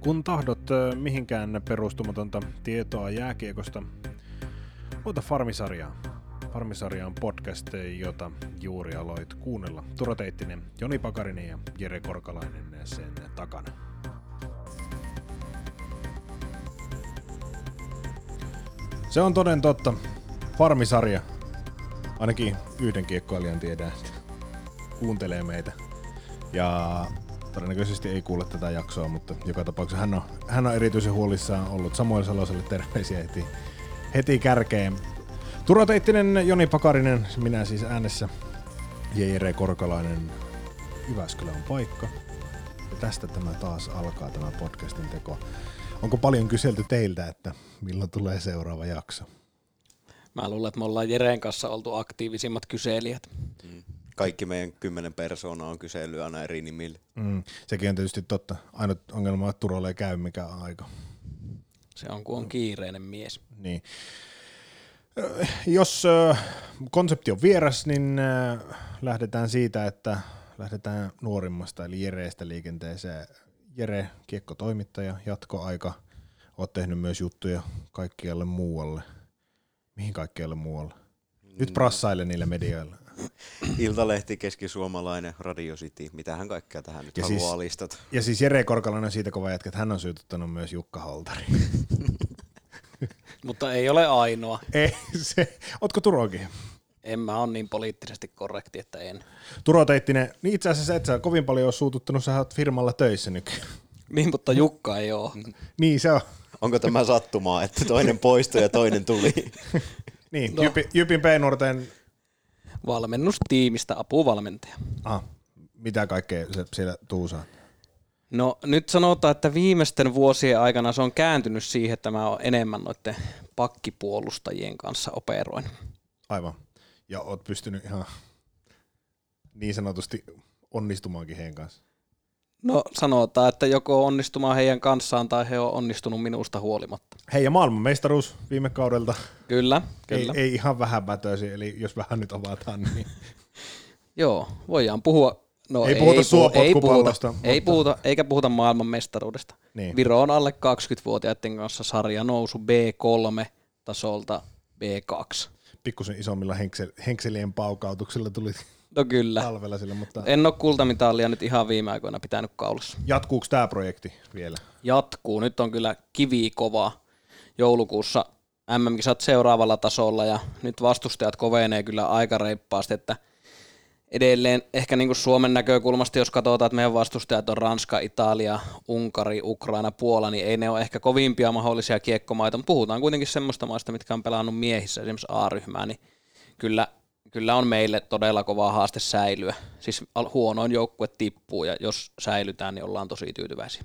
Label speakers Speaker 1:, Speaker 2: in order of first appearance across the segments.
Speaker 1: Kun tahdot mihinkään perustumatonta tietoa jääkiekosta, ota Farmisarjaa. Farmisarja on podcast, jota juuri aloit kuunnella. Turo Teittinen, Joni Pakarinen ja Jere Korkalainen sen takana. Se on toden totta. Farmisarja. Ainakin yhden kiekkoilijan tiedän, että kuuntelee meitä. Ja todennäköisesti ei kuule tätä jaksoa, mutta joka tapauksessa hän on, hän on erityisen huolissaan ollut. Samuel Saloselle terveisiä heti, heti kärkeen. Turo Teittinen, Joni Pakarinen, minä siis äänessä. Jere Korkalainen, Jyväskylä on paikka. Ja tästä tämä taas alkaa tämä podcastin teko. Onko paljon kyselty teiltä, että milloin tulee seuraava jakso?
Speaker 2: Mä luulen, että me ollaan Jereen kanssa oltu aktiivisimmat kyselijät.
Speaker 3: Mm. Kaikki meidän kymmenen persoonaa on kysely aina eri nimillä.
Speaker 1: Mm, sekin on tietysti totta. Ainut ongelma on, että Turolle ei käy mikä aika.
Speaker 2: Se on, kun on kiireinen mies.
Speaker 1: Niin. Jos konsepti on vieras, niin lähdetään siitä, että lähdetään nuorimmasta, eli Jereestä liikenteeseen. Jere, kiekkotoimittaja, jatkoaika. Oot tehnyt myös juttuja kaikkialle muualle. Mihin kaikkialle muualle? Nyt prassaile niille medioille.
Speaker 3: Iltalehti, keskisuomalainen, Radio City, mitähän kaikkea tähän nyt
Speaker 1: Ja siis-
Speaker 3: haluaa listata.
Speaker 1: Ja siis Jere Korkalainen on siitä kova jätkä, että hän on syytettanut myös Jukka Holtari.
Speaker 2: Mutta ei ole ainoa.
Speaker 1: Ei se. Ootko Turokin?
Speaker 2: En mä ole niin poliittisesti korrekti, että en.
Speaker 1: Turo Teittinen, niin itse asiassa et sä kovin paljon ole suututtanut, sä oot firmalla töissä nykyään.
Speaker 2: Niin, mutta Jukka ei ole.
Speaker 1: Niin se on.
Speaker 3: Onko tämä sattumaa, että toinen poistui ja toinen tuli?
Speaker 1: Niin,
Speaker 2: No.
Speaker 1: no. Jypin, Jypin P-nuorten,
Speaker 2: Valmennustiimistä apuvalmentaja.
Speaker 1: ah, mitä kaikkea se siellä tuusaa?
Speaker 2: No nyt sanotaan, että viimeisten vuosien aikana se on kääntynyt siihen, että mä oon enemmän noiden pakkipuolustajien kanssa operoin.
Speaker 1: Aivan. Ja oot pystynyt ihan niin sanotusti onnistumaankin heidän kanssa.
Speaker 2: No sanotaan, että joko onnistumaan heidän kanssaan tai he on onnistunut minusta huolimatta.
Speaker 1: Hei ja maailmanmestaruus viime kaudelta.
Speaker 2: Kyllä,
Speaker 1: Ei,
Speaker 2: kyllä.
Speaker 1: ei ihan vähäpätöisi, eli jos vähän nyt avataan, niin
Speaker 2: Joo, voidaan puhua. No,
Speaker 1: Ei puhuta
Speaker 2: puhu- ei puhuta,
Speaker 1: mutta-
Speaker 2: ei puhuta, eikä puhuta maailman mestaruudesta.
Speaker 1: Niin.
Speaker 2: Viro on alle 20-vuotiaiden kanssa sarja nousu B3-tasolta B2.
Speaker 1: pikkusen isommilla henksel, henkselien paukautuksilla tuli
Speaker 2: No kyllä.
Speaker 1: talvella sille, mutta
Speaker 2: En ole kultamitalia nyt ihan viime aikoina pitänyt kaulassa.
Speaker 1: jatkuuko tämä projekti vielä?
Speaker 2: Jatkuu. Nyt on kyllä kivi kova. Joulukuussa MM-kisat seuraavalla tasolla ja nyt vastustajat kovenee kyllä aika reippaasti, että edelleen ehkä niin kuin Suomen näkökulmasta, jos katsotaan, että meidän vastustajat on Ranska, Italia, Unkari, Ukraina, Puola, niin ei ne ole ehkä kovimpia mahdollisia kiekkomaita, mutta puhutaan kuitenkin semmoista maista, mitkä on pelannut miehissä, esimerkiksi A-ryhmää, niin kyllä, kyllä on meille todella kova haaste säilyä. Siis huonoin joukkue tippuu ja jos säilytään, niin ollaan tosi tyytyväisiä.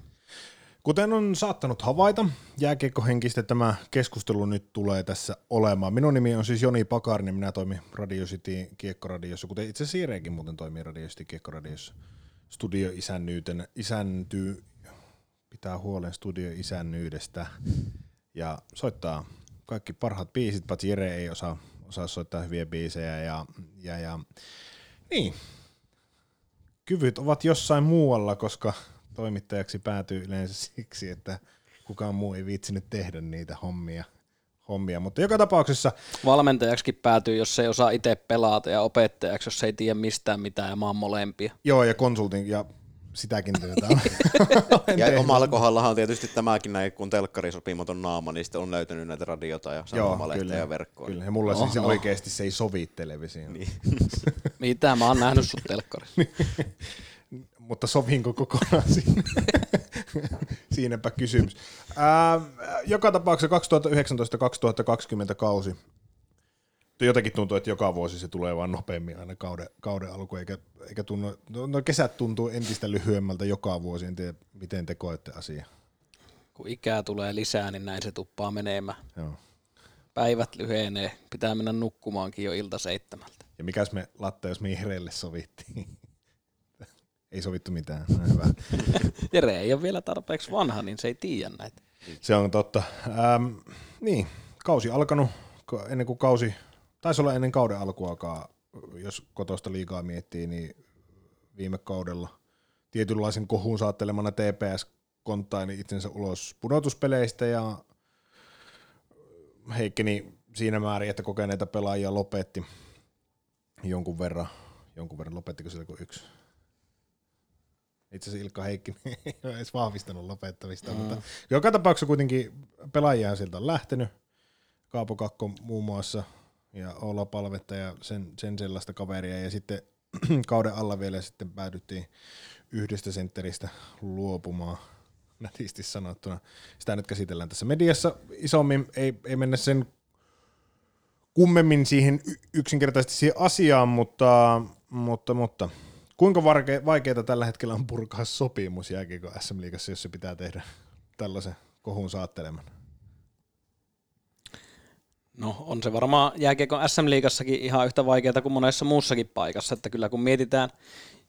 Speaker 1: Kuten on saattanut havaita, jääkiekkohenkistä tämä keskustelu nyt tulee tässä olemaan. Minun nimi on siis Joni Pakarinen, minä toimin Radio City Kiekkoradiossa, kuten itse Irekin muuten toimii Radio City Kiekkoradiossa. Studioisännyyten, isäntyy, pitää huolen studioisännyydestä ja soittaa kaikki parhaat biisit, paitsi Jere ei osaa, osaa soittaa hyviä biisejä ja, ja, ja niin, kyvyt ovat jossain muualla, koska toimittajaksi päätyy yleensä siksi, että kukaan muu ei viitsinyt tehdä niitä hommia. hommia. Mutta joka tapauksessa,
Speaker 2: Valmentajaksikin päätyy, jos ei osaa itse pelata ja opettajaksi, jos ei tiedä mistään mitään ja oon molempia.
Speaker 1: joo ja konsultin ja sitäkin työtä olen
Speaker 3: Ja omalla kohdallahan on tietysti tämäkin näin, kun telkkari sopimaton naama, niin sitten on löytänyt näitä radiota ja sanomalehteä ja verkkoa.
Speaker 1: Kyllä, ja mulla
Speaker 2: Oho.
Speaker 1: siis oikeasti se ei sovi televisioon.
Speaker 3: Niin.
Speaker 2: Mitä mä oon nähnyt sut telkkarissa.
Speaker 1: Mutta sovinko kokonaan siinä? Siinäpä kysymys. Ää, joka tapauksessa 2019-2020 kausi. Jotenkin tuntuu, että joka vuosi se tulee vaan nopeammin aina kauden, kauden alku, eikä, eikä tunnu, no, no kesät tuntuu entistä lyhyemmältä joka vuosi, en tiedä miten te koette asiaa.
Speaker 2: Kun ikää tulee lisää, niin näin se tuppaa menemään.
Speaker 1: Joo.
Speaker 2: Päivät lyhenee, pitää mennä nukkumaankin jo ilta seitsemältä.
Speaker 1: Ja mikäs me Latte, jos me Ireelle sovittiin? ei sovittu mitään, no, hyvä.
Speaker 2: Jere ei ole vielä tarpeeksi vanha, niin se ei tiedä näitä.
Speaker 1: Se on totta. Ähm, niin, kausi alkanut, ennen kuin kausi, taisi olla ennen kauden alkuakaan, jos kotosta liikaa miettii, niin viime kaudella tietynlaisen kohun saattelemana TPS konttaili itsensä ulos pudotuspeleistä ja heikkeni siinä määrin, että kokeneita pelaajia lopetti jonkun verran. Jonkun verran lopettiko sillä kuin yksi? Itse asiassa Ilkka Heikki ei ole edes vahvistanut lopettamista, mm. mutta joka tapauksessa kuitenkin pelaajia sieltä on lähtenyt. Kaapo Kakko muun muassa ja Oula Palvetta ja sen, sen sellaista kaveria ja sitten kauden alla vielä sitten päädyttiin yhdestä sentteristä luopumaan nätisti sanottuna. Sitä nyt käsitellään tässä mediassa isommin, ei, ei mennä sen kummemmin siihen yksinkertaisesti siihen asiaan, mutta, mutta, mutta kuinka vaikeaa tällä hetkellä on purkaa sopimus jääkiekko SM Liigassa, jos se pitää tehdä tällaisen kohun saatteleman?
Speaker 2: No on se varmaan jääkiekon SM-liigassakin ihan yhtä vaikeaa kuin monessa muussakin paikassa, että kyllä kun mietitään,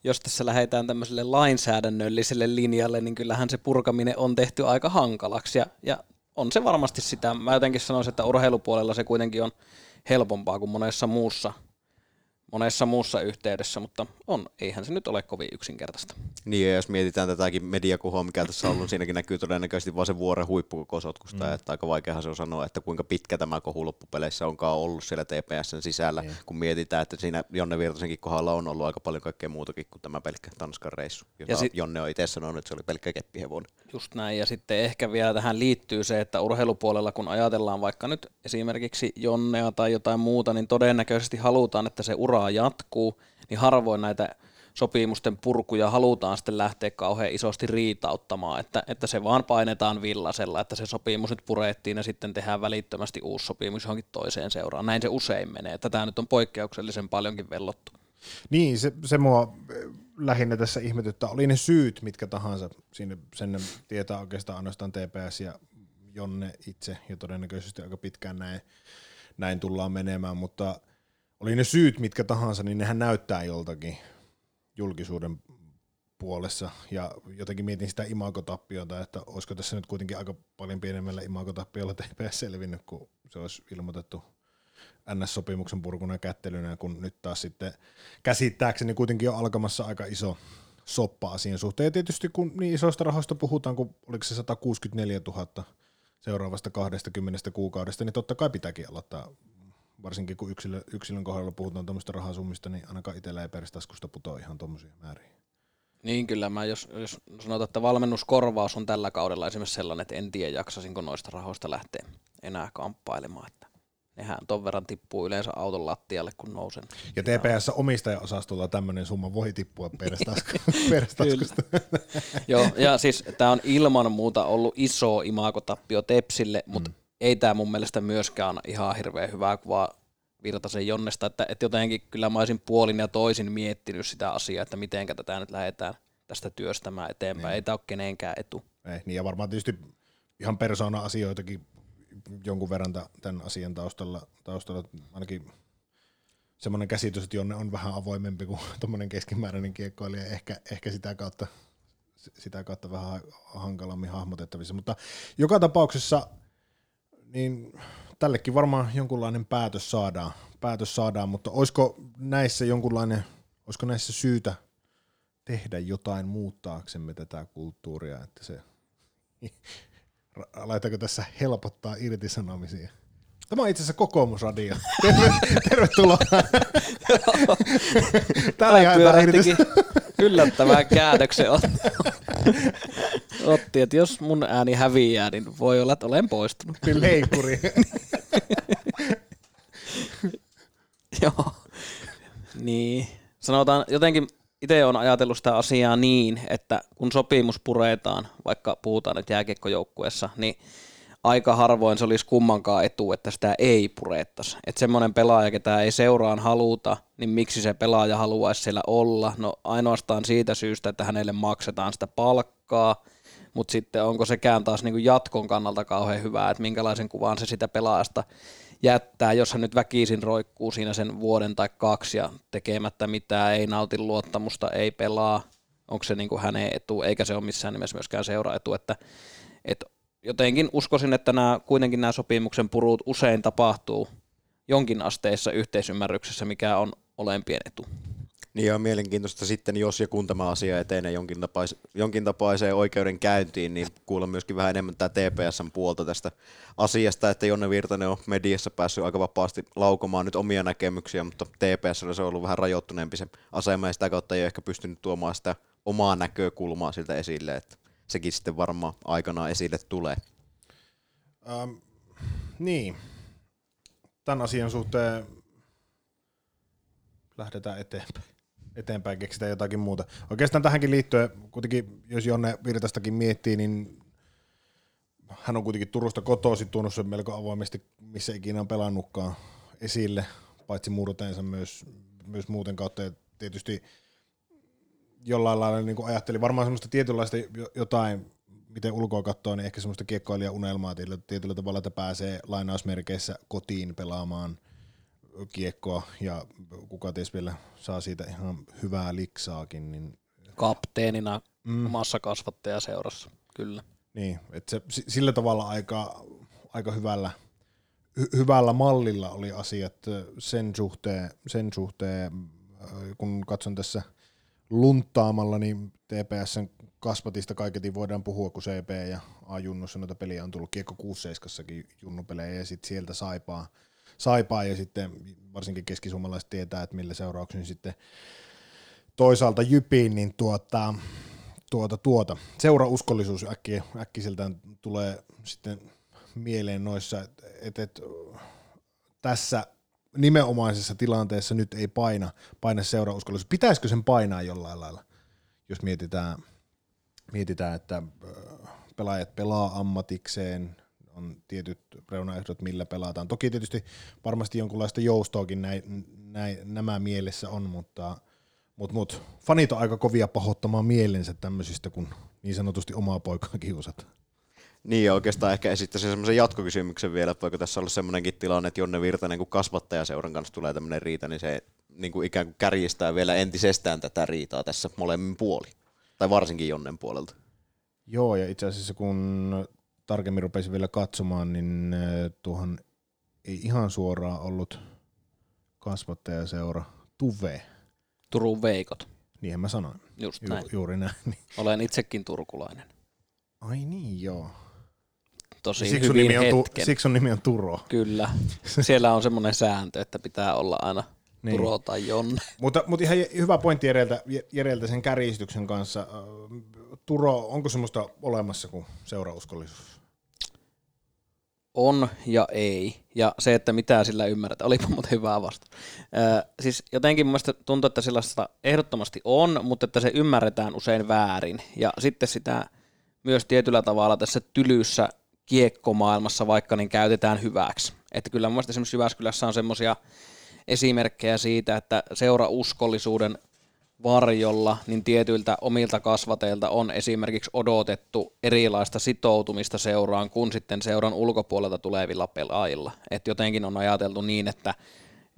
Speaker 2: jos tässä lähdetään tämmöiselle lainsäädännölliselle linjalle, niin kyllähän se purkaminen on tehty aika hankalaksi ja, ja on se varmasti sitä. Mä jotenkin sanoisin, että urheilupuolella se kuitenkin on helpompaa kuin monessa muussa monessa muussa yhteydessä, mutta on, eihän se nyt ole kovin yksinkertaista.
Speaker 3: Niin, ja jos mietitään tätäkin mediakuhoa, mikä tässä on ollut, siinäkin näkyy todennäköisesti vain se vuoren huippukokosotkusta, mm. että aika vaikeahan se on sanoa, että kuinka pitkä tämä kohu loppupeleissä onkaan ollut siellä TPSn sisällä, mm. kun mietitään, että siinä Jonne Virtasenkin kohdalla on ollut aika paljon kaikkea muutakin kuin tämä pelkkä Tanskan reissu, jota ja sit, Jonne on itse sanonut, että se oli pelkkä keppihevonen.
Speaker 2: Just näin, ja sitten ehkä vielä tähän liittyy se, että urheilupuolella, kun ajatellaan vaikka nyt esimerkiksi Jonnea tai jotain muuta, niin todennäköisesti halutaan, että se ura uraa jatkuu, niin harvoin näitä sopimusten purkuja halutaan sitten lähteä kauhean isosti riitauttamaan, että, että se vaan painetaan villasella, että se sopimus nyt purettiin ja sitten tehdään välittömästi uusi sopimus johonkin toiseen seuraan. Näin se usein menee. Tätä nyt on poikkeuksellisen paljonkin vellottu.
Speaker 1: Niin, se, se mua eh, lähinnä tässä ihmetyttää. Oli ne syyt mitkä tahansa, sinne, sen tietää oikeastaan ainoastaan TPS ja Jonne itse, ja todennäköisesti aika pitkään näin, näin tullaan menemään, mutta – oli ne syyt mitkä tahansa, niin nehän näyttää joltakin julkisuuden puolessa ja jotenkin mietin sitä imagotappiota, että olisiko tässä nyt kuitenkin aika paljon pienemmällä imagotappiolla TPS selvinnyt, kun se olisi ilmoitettu NS-sopimuksen purkuna kättelynä, kun nyt taas sitten käsittääkseni kuitenkin on alkamassa aika iso soppa asian suhteen. Ja tietysti kun niin isoista rahoista puhutaan, kun oliko se 164 000 seuraavasta 20 kuukaudesta, niin totta kai pitääkin aloittaa varsinkin kun yksilö, yksilön kohdalla puhutaan tuommoista rahasummista, niin ainakaan itsellä ei peristaskusta putoa ihan tuommoisia määriä.
Speaker 2: Niin kyllä, mä jos, jos sanotaan, että valmennuskorvaus on tällä kaudella esimerkiksi sellainen, että en tiedä jaksasinko noista rahoista lähteä enää kamppailemaan, että nehän ton verran tippuu yleensä auton lattialle, kun nousen.
Speaker 1: Ja TPS omistaja-osastolla tämmöinen summa voi tippua peristaskusta.
Speaker 2: Joo, ja siis tämä on ilman muuta ollut iso imakotappio Tepsille, mutta mm ei tämä mun mielestä myöskään ihan hirveän hyvää kuvaa Virtasen Jonnesta, että, että jotenkin kyllä mä olisin puolin ja toisin miettinyt sitä asiaa, että miten tätä nyt lähdetään tästä työstämään eteenpäin. Niin. Ei tämä ole kenenkään etu.
Speaker 1: Ei, niin ja varmaan tietysti ihan persoona-asioitakin jonkun verran tämän asian taustalla, taustalla ainakin semmoinen käsitys, että Jonne on vähän avoimempi kuin tuommoinen keskimääräinen kiekkoilija, ehkä, ehkä sitä kautta sitä kautta vähän hankalammin hahmotettavissa, mutta joka tapauksessa niin tällekin varmaan jonkunlainen päätös saadaan, päätös saadaan, mutta olisiko näissä jonkunlainen, olisiko näissä syytä tehdä jotain muuttaaksemme tätä kulttuuria, että se, laitako tässä helpottaa irtisanomisia? Tämä on itse asiassa kokoomusradio. Tervetuloa.
Speaker 2: Täällä jaetaan yllättävän käännöksen otti, että jos mun ääni häviää, niin voi olla, että olen poistunut.
Speaker 1: Niin leikuri.
Speaker 2: Joo. Niin. Sanotaan jotenkin, itse on ajatellut sitä asiaa niin, että kun sopimus puretaan, vaikka puhutaan nyt jääkiekkojoukkueessa, niin aika harvoin se olisi kummankaan etu, että sitä ei purettaisi. Että semmoinen pelaaja, ketä ei seuraan haluta, niin miksi se pelaaja haluaisi siellä olla? No ainoastaan siitä syystä, että hänelle maksetaan sitä palkkaa, mutta sitten onko sekään taas niin jatkon kannalta kauhean hyvää, että minkälaisen kuvan se sitä pelaajasta jättää, jos hän nyt väkisin roikkuu siinä sen vuoden tai kaksi ja tekemättä mitään, ei nauti luottamusta, ei pelaa, onko se niin kuin hänen etu, eikä se ole missään nimessä myöskään seuraetu, että, että jotenkin uskoisin, että nämä, kuitenkin nämä sopimuksen purut usein tapahtuu jonkin asteissa yhteisymmärryksessä, mikä on olempien etu.
Speaker 3: Niin on mielenkiintoista sitten, jos ja kun tämä asia etenee jonkin, tapais, jonkin tapaiseen oikeudenkäyntiin, niin kuulla myöskin vähän enemmän tämä TPSn puolta tästä asiasta, että Jonne Virtanen on mediassa päässyt aika vapaasti laukomaan nyt omia näkemyksiä, mutta TPS se on ollut vähän rajoittuneempi se asema ja sitä kautta ei ehkä pystynyt tuomaan sitä omaa näkökulmaa siltä esille, että sekin sitten varmaan aikanaan esille tulee.
Speaker 1: Ähm, niin. Tämän asian suhteen lähdetään eteenpäin. Eteenpäin keksitään jotakin muuta. Oikeastaan tähänkin liittyen, kuitenkin jos Jonne Virtastakin miettii, niin hän on kuitenkin Turusta kotoisin tuonut sen melko avoimesti, missä ikinä on pelannutkaan esille, paitsi murteensa myös, myös muuten kautta. Ja tietysti jollain lailla niin kuin ajattelin varmaan semmoista tietynlaista jotain, miten ulkoa katsoo, niin ehkä semmoista kiekkoilija unelmaa tietyllä, tietyllä tavalla, että pääsee lainausmerkeissä kotiin pelaamaan kiekkoa ja kuka ties vielä saa siitä ihan hyvää liksaakin. Niin...
Speaker 2: Kapteenina mm. omassa kasvattajaseurassa, kyllä.
Speaker 1: Niin, että se, sillä tavalla aika, aika hyvällä, hy, hyvällä mallilla oli asiat sen suhteen, sen suhteen, kun katson tässä luntaamalla, niin TPSn kasvatista kaiketin voidaan puhua, kun CP ja A-junnussa noita peliä on tullut Kiekko 6-7 junnupelejä ja sitten sieltä saipaa, saipaa ja sitten varsinkin keskisuomalaiset tietää, että millä seurauksin sitten toisaalta jypiin, niin tuota, tuota, tuota. Seurauskollisuus äkki, äkkiseltään tulee sitten mieleen noissa, että et, et, tässä nimenomaisessa tilanteessa nyt ei paina, paina seurauskollisuus. Pitäisikö sen painaa jollain lailla, jos mietitään, mietitään että pelaajat pelaa ammatikseen, on tietyt reunaehdot, millä pelataan. Toki tietysti varmasti jonkunlaista joustoakin näin, näin, nämä mielessä on, mutta, mutta, mutta fanit on aika kovia pahoittamaan mielensä tämmöisistä, kun niin sanotusti omaa poikaa kiusataan.
Speaker 3: Niin ja oikeastaan ehkä esittäisin semmoisen jatkokysymyksen vielä, että voiko tässä olla semmoinenkin tilanne, että Jonne Virtanen, kun kasvattajaseuran kanssa tulee tämmöinen riita, niin se niin kuin ikään kuin kärjistää vielä entisestään tätä riitaa tässä molemmin puoli, tai varsinkin Jonnen puolelta.
Speaker 1: Joo, ja itse asiassa kun tarkemmin rupesin vielä katsomaan, niin äh, tuohon ei ihan suoraan ollut kasvattajaseura Tuve.
Speaker 2: Turun Veikot.
Speaker 1: Niinhän mä sanoin.
Speaker 2: Just näin.
Speaker 1: Ju- juuri näin.
Speaker 2: Olen itsekin turkulainen.
Speaker 1: Ai niin, joo.
Speaker 2: Tosi
Speaker 1: Siksi
Speaker 2: hyvin
Speaker 1: nimi, on tu-
Speaker 2: hetken.
Speaker 1: siksi on nimi on Turo.
Speaker 2: Kyllä. Siellä on semmoinen sääntö, että pitää olla aina niin. Turo tai Jonne.
Speaker 1: Mutta, mutta ihan hyvä pointti Jereltä, Jereltä sen kärjistyksen kanssa. Turo, onko semmoista olemassa kuin seurauskollisuus?
Speaker 2: On ja ei. Ja se, että mitä sillä ymmärretään, olipa muuten hyvä vastaus. Ö, siis jotenkin mun tuntuu, että sellaista ehdottomasti on, mutta että se ymmärretään usein väärin. Ja sitten sitä myös tietyllä tavalla tässä tylyssä kiekkomaailmassa vaikka niin käytetään hyväksi. Että kyllä mun esimerkiksi Jyväskylässä on semmoisia esimerkkejä siitä, että seurauskollisuuden varjolla, niin tietyiltä omilta kasvateilta on esimerkiksi odotettu erilaista sitoutumista seuraan kuin sitten seuran ulkopuolelta tulevilla pelaajilla. Et jotenkin on ajateltu niin, että,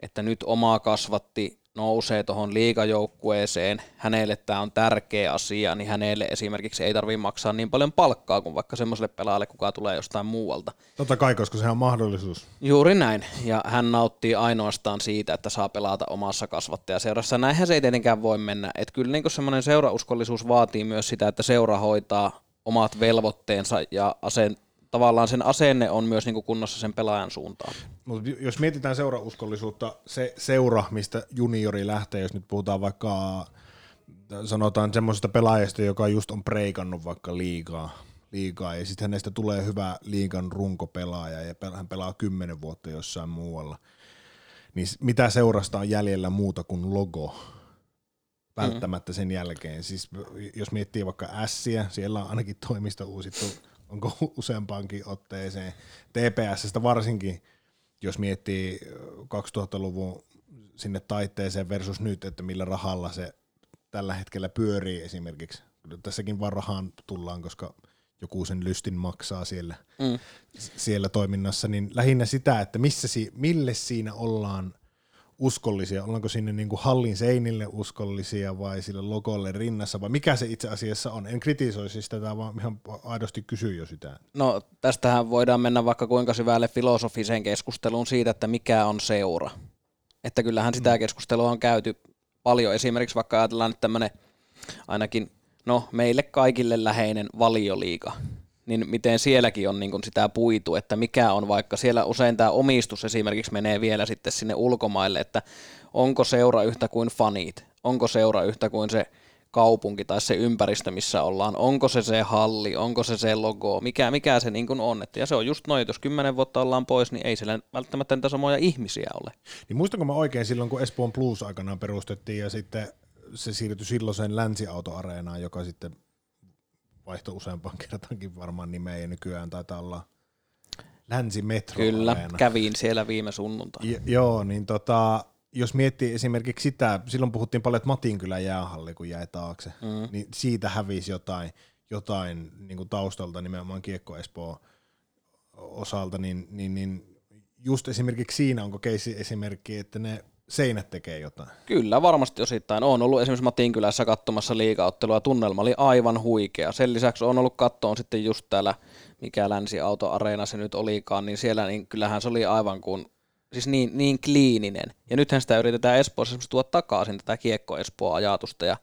Speaker 2: että nyt oma kasvatti nousee tuohon liigajoukkueeseen, hänelle tämä on tärkeä asia, niin hänelle esimerkiksi ei tarvitse maksaa niin paljon palkkaa kuin vaikka semmoiselle pelaajalle, kuka tulee jostain muualta.
Speaker 1: Totta kai, koska sehän on mahdollisuus.
Speaker 2: Juuri näin, ja hän nauttii ainoastaan siitä, että saa pelata omassa kasvattajaseurassa. Näinhän se ei tietenkään voi mennä, että kyllä niin semmoinen seurauskollisuus vaatii myös sitä, että seura hoitaa omat velvoitteensa ja aseen, tavallaan sen asenne on myös niin kuin kunnossa sen pelaajan suuntaan.
Speaker 1: Mutta jos mietitään seurauskollisuutta, se seura, mistä juniori lähtee, jos nyt puhutaan vaikka sanotaan semmoisesta pelaajasta, joka just on preikannut vaikka liigaa, liigaa ja sitten hänestä tulee hyvä liigan runkopelaaja ja hän pelaa kymmenen vuotta jossain muualla, niin mitä seurasta on jäljellä muuta kuin logo välttämättä sen jälkeen. Siis jos miettii vaikka Ässiä, siellä on ainakin toimisto uusittu onko useampaankin otteeseen. TPSstä varsinkin, jos miettii 2000-luvun sinne taiteeseen versus nyt, että millä rahalla se tällä hetkellä pyörii esimerkiksi. Tässäkin vaan rahaan tullaan, koska joku sen lystin maksaa siellä, mm. siellä toiminnassa, niin lähinnä sitä, että missä si, mille siinä ollaan uskollisia? Ollaanko sinne niin kuin hallin seinille uskollisia vai sille logolle rinnassa vai mikä se itse asiassa on? En kritisoi siis tätä, vaan ihan aidosti kysy jo sitä.
Speaker 2: No tästähän voidaan mennä vaikka kuinka syvälle filosofiseen keskusteluun siitä, että mikä on seura. Että kyllähän sitä mm. keskustelua on käyty paljon. Esimerkiksi vaikka ajatellaan nyt tämmöinen ainakin no, meille kaikille läheinen valioliiga, niin miten sielläkin on niin kuin sitä puitu, että mikä on vaikka siellä usein tämä omistus esimerkiksi menee vielä sitten sinne ulkomaille, että onko seura yhtä kuin fanit, onko seura yhtä kuin se kaupunki tai se ympäristö, missä ollaan, onko se se halli, onko se se logo, mikä, mikä se niin kuin on. Että, ja se on just noin, jos kymmenen vuotta ollaan pois, niin ei siellä välttämättä niitä samoja ihmisiä ole.
Speaker 1: Niin muistanko mä oikein silloin, kun Espoon Plus aikanaan perustettiin ja sitten se siirtyi silloiseen länsiautoareenaan, joka sitten vaihtoi useampaan kertaankin varmaan nimeä ja nykyään taitaa olla Länsimetro
Speaker 2: Kyllä, kävin siellä viime sunnuntaina.
Speaker 1: J- joo, niin tota, jos miettii esimerkiksi sitä, silloin puhuttiin paljon, että Matinkylän jäähalli kun jäi taakse, mm. niin siitä hävisi jotain, jotain niin kuin taustalta nimenomaan Kiekko Espoo osalta, niin, niin, niin just esimerkiksi siinä onko keisi esimerkki, että ne seinät tekee jotain?
Speaker 2: Kyllä, varmasti osittain. Olen ollut esimerkiksi Matinkylässä katsomassa liikaottelua, tunnelma oli aivan huikea. Sen lisäksi on ollut kattoon sitten just täällä, mikä länsiautoareena se nyt olikaan, niin siellä niin kyllähän se oli aivan kuin siis niin, niin kliininen. Ja nythän sitä yritetään Espoossa tuoda takaisin tätä kiekko Espoo-ajatusta, ja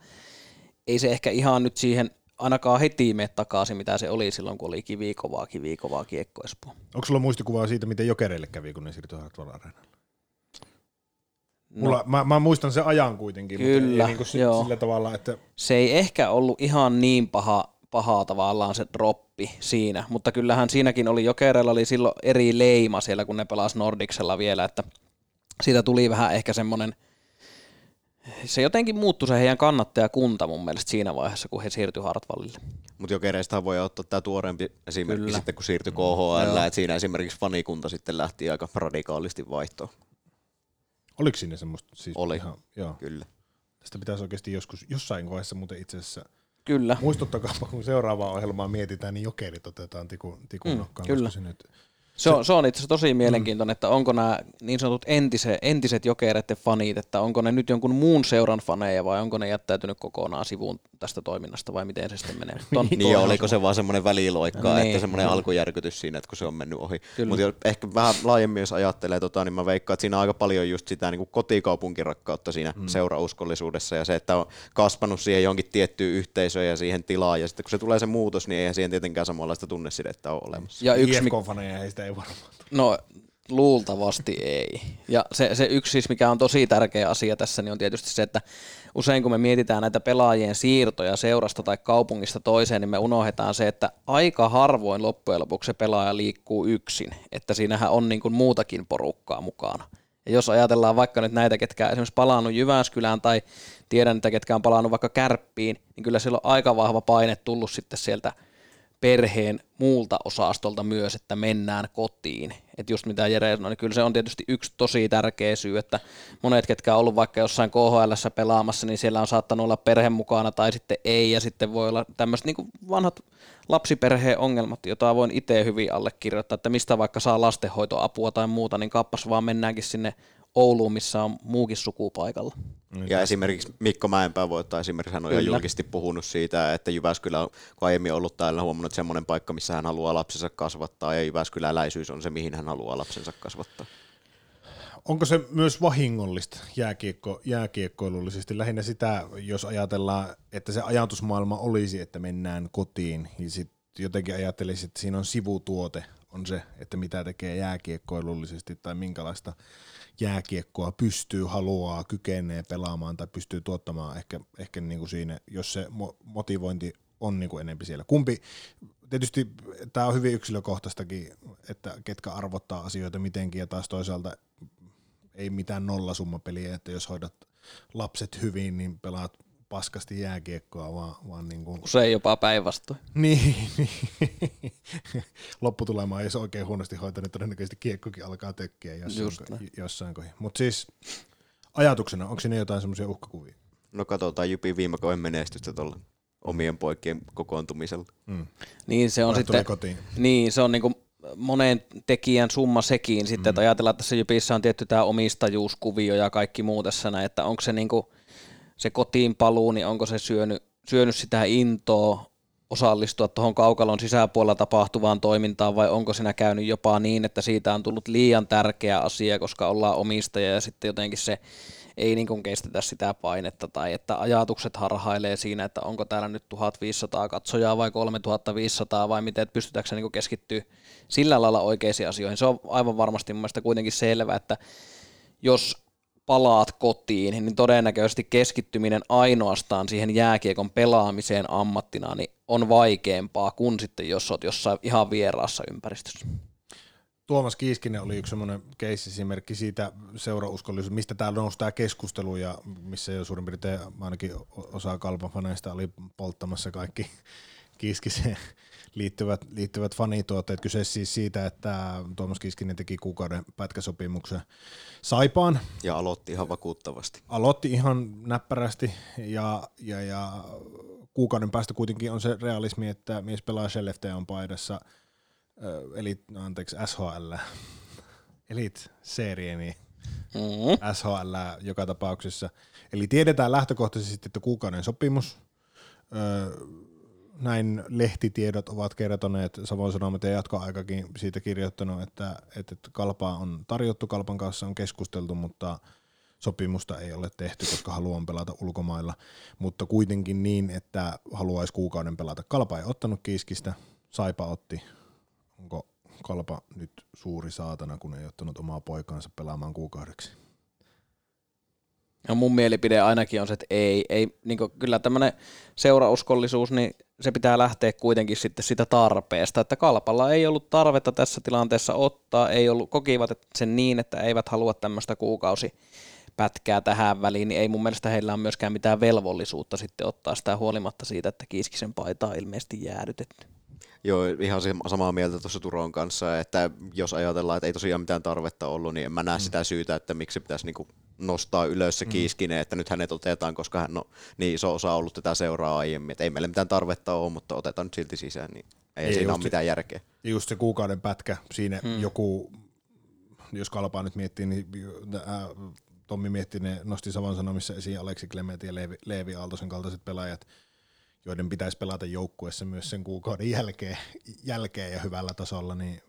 Speaker 2: ei se ehkä ihan nyt siihen ainakaan heti mene takaisin, mitä se oli silloin, kun oli kivikovaa, kivikovaa kiekko Espoo.
Speaker 1: Onko sulla muistikuvaa siitä, miten Jokereille kävi, kun ne siirtyi Hartwall Areenalle? No. Mulla, mä, mä, muistan sen ajan kuitenkin,
Speaker 2: Kyllä,
Speaker 1: mutta ei niin kuin joo. sillä tavalla, että...
Speaker 2: Se ei ehkä ollut ihan niin paha, pahaa tavallaan se droppi siinä, mutta kyllähän siinäkin oli, Jokereilla oli silloin eri leima siellä, kun ne pelas Nordicsella vielä, että siitä tuli vähän ehkä semmoinen, se jotenkin muuttui se heidän kannattajakunta mun mielestä siinä vaiheessa, kun he siirtyi Hartwallille.
Speaker 3: Mutta Jokereista voi ottaa tämä tuoreempi esimerkki Kyllä. sitten, kun siirtyi KHL, että siinä esimerkiksi fanikunta sitten lähti aika radikaalisti vaihtoon.
Speaker 1: Oliko siinä semmoista?
Speaker 3: Siis Oli, ihan, joo. kyllä.
Speaker 1: Tästä pitäisi oikeasti joskus, jossain vaiheessa muuten itse asiassa
Speaker 2: Kyllä.
Speaker 1: Muistuttakaa, kun seuraavaa ohjelmaa mietitään, niin jokerit otetaan tikun, tikun mm, nokkaan.
Speaker 2: Kyllä. Se nyt se on, se on itse asiassa tosi mielenkiintoinen, mm. että onko nämä niin sanotut entise, entiset jokereiden fanit, että onko ne nyt jonkun muun seuran faneja vai onko ne jättäytynyt kokonaan sivuun tästä toiminnasta vai miten se sitten menee.
Speaker 3: Ton niin, ja oliko se vaan semmoinen väliloikka, niin, että semmoinen alkujärkytys siinä, että kun se on mennyt ohi. Mutta ehkä vähän laajemmin jos ajattelee, tota, niin mä veikkaan, että siinä on aika paljon just sitä niin kuin kotikaupunkirakkautta siinä mm. seurauskollisuudessa ja se, että on kasvanut siihen jonkin tiettyyn yhteisöön ja siihen tilaan ja sitten kun se tulee se muutos, niin eihän siihen tietenkään samanlaista tunnesidettä ole olemassa.
Speaker 1: Ja yksi, IFK-faneja ei sitä ei varmaan.
Speaker 2: No luultavasti ei. Ja se, se yksi siis, mikä on tosi tärkeä asia tässä, niin on tietysti se, että usein kun me mietitään näitä pelaajien siirtoja seurasta tai kaupungista toiseen, niin me unohdetaan se, että aika harvoin loppujen lopuksi se pelaaja liikkuu yksin, että siinähän on niin kuin muutakin porukkaa mukana. Ja jos ajatellaan vaikka nyt näitä, ketkä esimerkiksi palannut Jyväskylään tai tiedän, että ketkä on palannut vaikka Kärppiin, niin kyllä siellä on aika vahva paine tullut sitten sieltä perheen muulta osastolta myös, että mennään kotiin. Että just mitä Jere sanoi, niin kyllä se on tietysti yksi tosi tärkeä syy, että monet, ketkä on ollut vaikka jossain KHL pelaamassa, niin siellä on saattanut olla perhe mukana tai sitten ei, ja sitten voi olla tämmöiset niin vanhat lapsiperheen ongelmat, jota voin itse hyvin allekirjoittaa, että mistä vaikka saa lastenhoitoapua tai muuta, niin kappas vaan mennäänkin sinne Ouluun, missä on muukin sukupaikalla.
Speaker 3: Niin ja esimerkiksi Mikko Mäenpää voi ottaa esimerkiksi, hän on jo julkisesti puhunut siitä, että Jyväskylä on aiemmin ollut täällä huomannut että semmoinen paikka, missä hän haluaa lapsensa kasvattaa, ja Jyväskyläläisyys on se, mihin hän haluaa lapsensa kasvattaa.
Speaker 1: Onko se myös vahingollista jääkiekko, jääkiekkoilullisesti? Lähinnä sitä, jos ajatellaan, että se ajatusmaailma olisi, että mennään kotiin, niin sitten jotenkin ajattelisin, että siinä on sivutuote, on se, että mitä tekee jääkiekkoilullisesti tai minkälaista jääkiekkoa pystyy, haluaa, kykenee pelaamaan tai pystyy tuottamaan ehkä, ehkä niin kuin siinä, jos se motivointi on niin kuin enempi siellä. Kumpi, tietysti tämä on hyvin yksilökohtaistakin, että ketkä arvottaa asioita mitenkin ja taas toisaalta ei mitään nollasummapeliä, että jos hoidat lapset hyvin, niin pelaat paskasti jääkiekkoa, vaan, vaan niin kuin...
Speaker 2: Usein jopa päinvastoin.
Speaker 1: Niin, niin. lopputulema ei se oikein huonosti hoita, niin todennäköisesti kiekkokin alkaa tökkiä jossain, jossain kohin. Mutta siis ajatuksena, onko siinä jotain semmoisia uhkakuvia?
Speaker 3: No katsotaan Jypin viime koen menestystä tuolla omien poikien kokoontumisella.
Speaker 2: Mm. Niin se on sitten, kotiin. niin se on niinku monen tekijän summa sekin sitten, mm. että ajatellaan, että tässä Jypissä on tietty tämä omistajuuskuvio ja kaikki muu tässä näin, että onko se niinku, se kotiin paluu, niin onko se syönyt, syönyt sitä intoa osallistua tuohon kaukalon sisäpuolella tapahtuvaan toimintaan vai onko siinä käynyt jopa niin, että siitä on tullut liian tärkeä asia, koska ollaan omistaja ja sitten jotenkin se ei niin kuin kestetä sitä painetta tai että ajatukset harhailee siinä, että onko täällä nyt 1500 katsojaa vai 3500 vai miten, että pystytäänkö se niin keskittyä sillä lailla oikeisiin asioihin. Se on aivan varmasti mun kuitenkin selvä, että jos palaat kotiin, niin todennäköisesti keskittyminen ainoastaan siihen jääkiekon pelaamiseen ammattina niin on vaikeampaa kuin sitten, jos olet jossain ihan vieraassa ympäristössä.
Speaker 1: Tuomas Kiiskinen oli yksi semmoinen keissisimerkki siitä seurauskollisuudesta, mistä täällä nousi tämä keskustelu ja missä jo suurin piirtein ainakin osa kalpan faneista oli polttamassa kaikki Kiiskiseen liittyvät, liittyvät fanituotteet. Kyse siis siitä, että Tuomas Kiskinen teki kuukauden pätkäsopimuksen Saipaan.
Speaker 3: Ja aloitti ihan vakuuttavasti.
Speaker 1: Aloitti ihan näppärästi ja, ja, ja kuukauden päästä kuitenkin on se realismi, että mies pelaa on paidassa, eli no, anteeksi SHL, Elite Serie, niin mm-hmm. SHL joka tapauksessa. Eli tiedetään lähtökohtaisesti, että kuukauden sopimus, näin lehtitiedot ovat kertoneet, Savon Sanomat ja jatkoaikakin siitä kirjoittanut, että, että kalpaa on tarjottu, kalpan kanssa on keskusteltu, mutta sopimusta ei ole tehty, koska haluan pelata ulkomailla, mutta kuitenkin niin, että haluaisi kuukauden pelata. Kalpa ei ottanut kiskistä, Saipa otti. Onko Kalpa nyt suuri saatana, kun ei ottanut omaa poikaansa pelaamaan kuukaudeksi?
Speaker 2: Ja mun mielipide ainakin on se, että ei, ei niin kyllä tämmöinen seurauskollisuus, niin se pitää lähteä kuitenkin sitten sitä tarpeesta, että kalpalla ei ollut tarvetta tässä tilanteessa ottaa, ei ollut, kokivat sen niin, että eivät halua tämmöistä kuukausi pätkää tähän väliin, niin ei mun mielestä heillä ole myöskään mitään velvollisuutta sitten ottaa sitä huolimatta siitä, että Kiiskisen paita on ilmeisesti jäädytetty.
Speaker 3: Joo, ihan samaa mieltä tuossa Turon kanssa, että jos ajatellaan, että ei tosiaan mitään tarvetta ollut, niin en mä näe mm. sitä syytä, että miksi pitäisi niinku nostaa ylös se mm. Kiiskinen, että nyt hänet otetaan, koska hän on niin iso osa ollut tätä seuraa aiemmin, että ei meillä mitään tarvetta ole, mutta otetaan nyt silti sisään, niin ei, ei siinä ole mitään järkeä.
Speaker 1: Just se kuukauden pätkä, siinä hmm. joku, jos kalpaa nyt miettii, niin äh, Tommi Miettinen nosti Savon Sanomissa esiin Aleksi Clement ja Leevi, Leevi Aaltosen kaltaiset pelaajat, joiden pitäisi pelata joukkueessa myös sen kuukauden jälkeen, jälkeen ja hyvällä tasolla, niin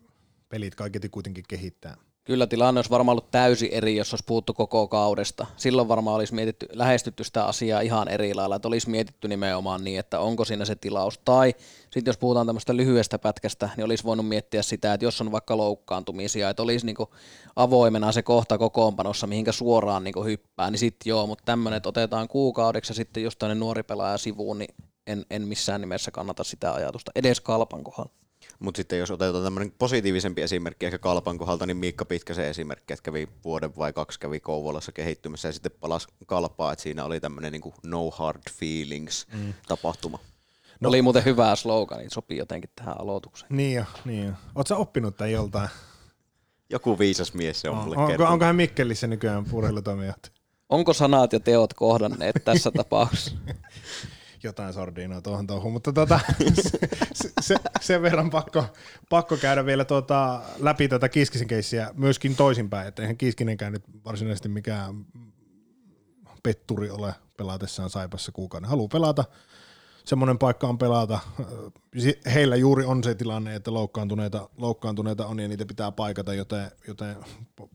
Speaker 1: pelit kaiketi kuitenkin kehittää.
Speaker 2: Kyllä tilanne olisi varmaan ollut täysin eri, jos olisi puhuttu koko kaudesta. Silloin varmaan olisi mietitty, lähestytty sitä asiaa ihan eri lailla, että olisi mietitty nimenomaan niin, että onko siinä se tilaus. Tai sitten jos puhutaan tämmöistä lyhyestä pätkästä, niin olisi voinut miettiä sitä, että jos on vaikka loukkaantumisia, että olisi niinku avoimena se kohta kokoonpanossa, mihinkä suoraan niinku hyppää, niin sitten joo, mutta tämmöinen, että otetaan kuukaudeksi sitten just nuori pelaaja sivuun, niin en, en missään nimessä kannata sitä ajatusta, edes kalpan kohdalla.
Speaker 3: Mutta sitten jos otetaan tämmöinen positiivisempi esimerkki ehkä Kalpan kohdalta, niin Miikka se esimerkki, että kävi vuoden vai kaksi kävi Kouvolassa kehittymässä ja sitten palasi Kalpaa, että siinä oli tämmöinen niin no hard feelings mm. tapahtuma.
Speaker 2: No, oli muuten hyvä slogan, niin sopii jotenkin tähän aloitukseen.
Speaker 1: Niin jo, niin jo. Oletko oppinut tämän joltain?
Speaker 3: Joku viisas mies se on, on mulle
Speaker 1: onko, onko hän Mikkelissä nykyään urheilutoimijohtaja?
Speaker 2: Onko sanat ja teot kohdanneet tässä tapauksessa?
Speaker 1: Jotain sardinaa tuohon touhuun, mutta tota, se, se, sen verran pakko, pakko käydä vielä tuota, läpi tätä Kiskisen keissiä myöskin toisinpäin, että eihän Kiskinenkään nyt varsinaisesti mikään petturi ole pelatessaan Saipassa kuukauden. Haluaa pelata, semmoinen paikka on pelata. Heillä juuri on se tilanne, että loukkaantuneita, loukkaantuneita on ja niitä pitää paikata, joten, joten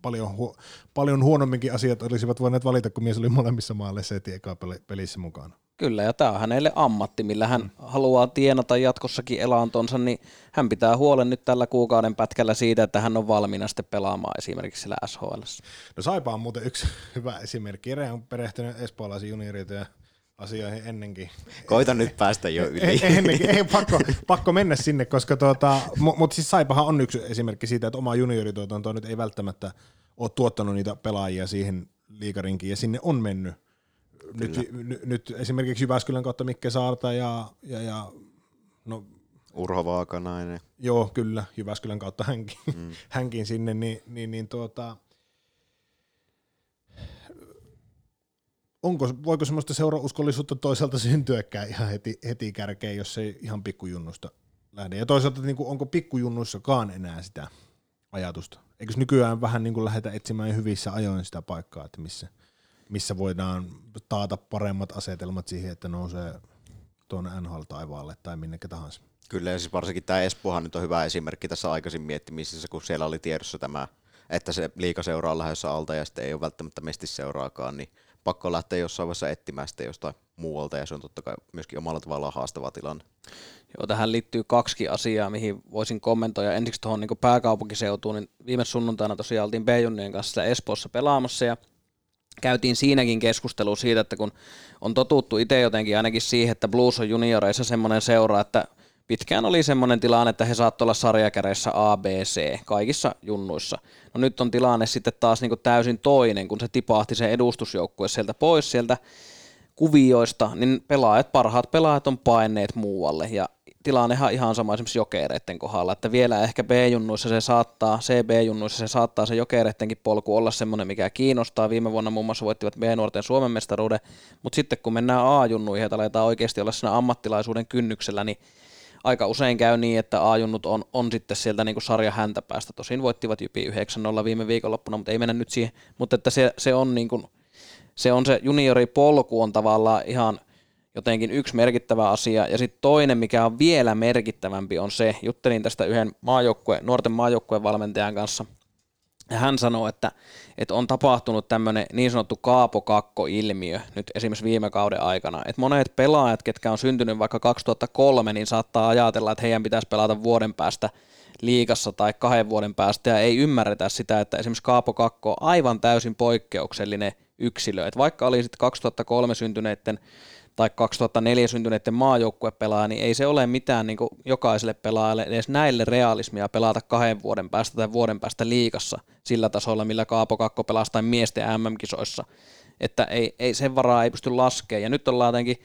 Speaker 1: paljon, hu, paljon huonomminkin asiat olisivat voineet valita, kun mies oli molemmissa maaleissa heti eka pelissä mukana.
Speaker 2: Kyllä, ja tämä on hänelle ammatti, millä hän mm. haluaa tienata jatkossakin elantonsa, niin hän pitää huolen nyt tällä kuukauden pätkällä siitä, että hän on valmiina sitten pelaamaan esimerkiksi sillä SHL.
Speaker 1: No Saipa on muuten yksi hyvä esimerkki. Ere on perehtynyt espoolaisiin juniorita ja asioihin ennenkin.
Speaker 3: Koita nyt päästä jo yli.
Speaker 1: Ei, ennenkin, ei pakko, pakko mennä sinne, koska tuota, mutta siis Saipahan on yksi esimerkki siitä, että oma juniorituotanto nyt ei välttämättä ole tuottanut niitä pelaajia siihen liikarinkin, ja sinne on mennyt nyt, n- nyt esimerkiksi Jyväskylän kautta Mikke Saarta ja, ja, ja no,
Speaker 3: Urho Vaakanainen.
Speaker 1: Joo, kyllä, Jyväskylän kautta hänkin, mm. hänkin sinne, niin, niin, niin tuota, onko, voiko semmoista seurauskollisuutta toisaalta syntyäkään ihan heti, heti kärkeen, jos ei ihan pikkujunnusta lähde? Ja toisaalta niin kuin, onko pikkujunnuissakaan enää sitä ajatusta? Eikö nykyään vähän niin kuin lähdetä etsimään hyvissä ajoin sitä paikkaa, että missä – missä voidaan taata paremmat asetelmat siihen, että nousee tuonne NHL-taivaalle tai minnekä tahansa.
Speaker 3: Kyllä, ja siis varsinkin tämä Espohan nyt on hyvä esimerkki tässä aikaisin miettimisessä, kun siellä oli tiedossa tämä että se liikaseura on lähdössä alta ja sitten ei ole välttämättä mestisseuraakaan, niin pakko lähteä jossain vaiheessa etsimään sitten jostain muualta ja se on totta kai myöskin omalla tavallaan haastava tilanne.
Speaker 2: Joo, tähän liittyy kaksi asiaa, mihin voisin kommentoida. Ensiksi tuohon niin pääkaupunkiseutuun, niin viime sunnuntaina tosiaan oltiin b kanssa Espoossa pelaamassa ja käytiin siinäkin keskustelua siitä, että kun on totuttu itse jotenkin ainakin siihen, että Blues on junioreissa semmoinen seura, että pitkään oli semmoinen tilanne, että he saattoi olla sarjakäreissä A, B, C kaikissa junnuissa. No nyt on tilanne sitten taas niin täysin toinen, kun se tipahti se edustusjoukkue sieltä pois sieltä kuvioista, niin pelaajat, parhaat pelaajat on paineet muualle ja tilannehan ihan sama esimerkiksi jokereiden kohdalla, että vielä ehkä B-junnuissa se saattaa, CB-junnuissa se saattaa se jokereidenkin polku olla semmoinen, mikä kiinnostaa. Viime vuonna muun muassa voittivat B-nuorten Suomen mestaruuden, mutta sitten kun mennään A-junnuihin ja aletaan oikeasti olla siinä ammattilaisuuden kynnyksellä, niin aika usein käy niin, että A-junnut on, on sitten sieltä niin kuin sarja häntä päästä. Tosin voittivat Jypi 9-0 viime viikonloppuna, mutta ei mennä nyt siihen. Mutta että se, se on niin kuin, se on se junioripolku on tavallaan ihan jotenkin yksi merkittävä asia. Ja sitten toinen, mikä on vielä merkittävämpi, on se, juttelin tästä yhden maajoukkue, nuorten maajoukkueen valmentajan kanssa – ja hän sanoo, että, että on tapahtunut tämmöinen niin sanottu kaapokakko-ilmiö nyt esimerkiksi viime kauden aikana. Että monet pelaajat, ketkä on syntynyt vaikka 2003, niin saattaa ajatella, että heidän pitäisi pelata vuoden päästä liikassa tai kahden vuoden päästä ja ei ymmärretä sitä, että esimerkiksi Kaapo Kakko on aivan täysin poikkeuksellinen yksilö. Että vaikka oli sitten 2003 syntyneiden tai 2004 syntyneiden maajoukkuepelaaja, niin ei se ole mitään niin jokaiselle pelaajalle edes näille realismia pelata kahden vuoden päästä tai vuoden päästä liikassa sillä tasolla, millä Kaapo Kakko pelasi miesten MM-kisoissa. Että ei, ei sen varaa ei pysty laskemaan. Ja nyt ollaan jotenkin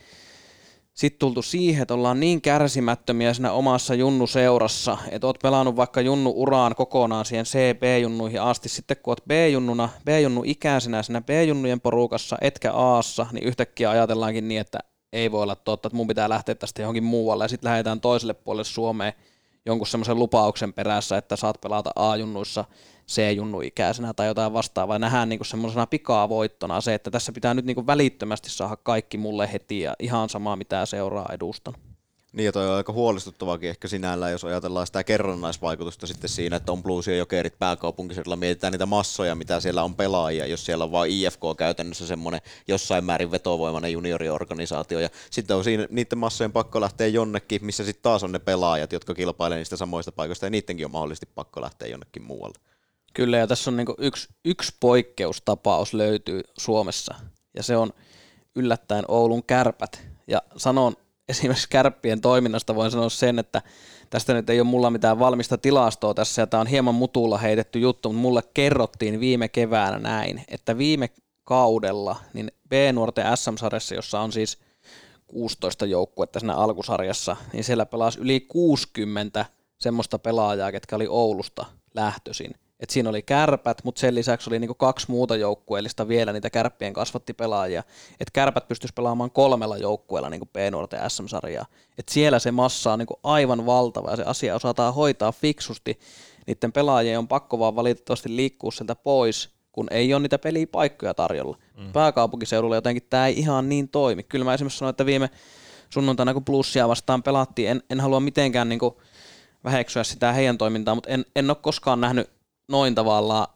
Speaker 2: sitten tultu siihen, että ollaan niin kärsimättömiä siinä omassa junnuseurassa, että oot pelannut vaikka junnu-uraan kokonaan siihen CB-junnuihin asti, sitten kun oot B-junnuna, B-junnu ikäisenä siinä B-junnujen porukassa, etkä Aassa, niin yhtäkkiä ajatellaankin niin, että ei voi olla totta, että mun pitää lähteä tästä johonkin muualle, ja sitten lähdetään toiselle puolelle Suomeen jonkun semmoisen lupauksen perässä, että saat pelata A-junnuissa C-junnu-ikäisenä tai jotain vastaavaa. Nähdään niin semmoisena pikaa voittona se, että tässä pitää nyt niin välittömästi saada kaikki mulle heti ja ihan samaa mitä seuraa edustan.
Speaker 3: Niin ja toi on aika huolestuttavaakin ehkä sinällään, jos ajatellaan sitä kerrannaisvaikutusta sitten siinä, että on Blues ja Jokerit pääkaupunkiseudulla, mietitään niitä massoja, mitä siellä on pelaajia, jos siellä on vain IFK käytännössä semmoinen jossain määrin vetovoimainen junioriorganisaatio, ja sitten on siinä niiden massojen pakko lähteä jonnekin, missä sitten taas on ne pelaajat, jotka kilpailevat niistä samoista paikoista, ja niidenkin on mahdollisesti pakko lähteä jonnekin muualle.
Speaker 2: Kyllä, ja tässä on niin yksi, yksi poikkeustapaus löytyy Suomessa, ja se on yllättäen Oulun kärpät. Ja sanon esimerkiksi kärppien toiminnasta voin sanoa sen, että tästä nyt ei ole mulla mitään valmista tilastoa tässä, ja tämä on hieman mutulla heitetty juttu, mutta mulle kerrottiin viime keväänä näin, että viime kaudella niin B-nuorten SM-sarjassa, jossa on siis 16 joukkuetta siinä alkusarjassa, niin siellä pelasi yli 60 semmoista pelaajaa, ketkä oli Oulusta lähtöisin. Et siinä oli kärpät, mutta sen lisäksi oli niinku kaksi muuta joukkueellista vielä niitä kärppien kasvattipelaajia. Et kärpät pystyisi pelaamaan kolmella joukkueella niinku P-nuorten SM-sarjaa. Et siellä se massa on niinku aivan valtava ja se asia osataan hoitaa fiksusti. Niiden pelaajien on pakko vaan valitettavasti liikkua sieltä pois, kun ei ole niitä pelipaikkoja tarjolla. Mm. Pääkaupunkiseudulla jotenkin tämä ei ihan niin toimi. Kyllä mä esimerkiksi sanoin, että viime sunnuntaina kun plussia vastaan pelattiin, en, en halua mitenkään niinku väheksyä sitä heidän toimintaa, mutta en, en ole koskaan nähnyt noin tavallaan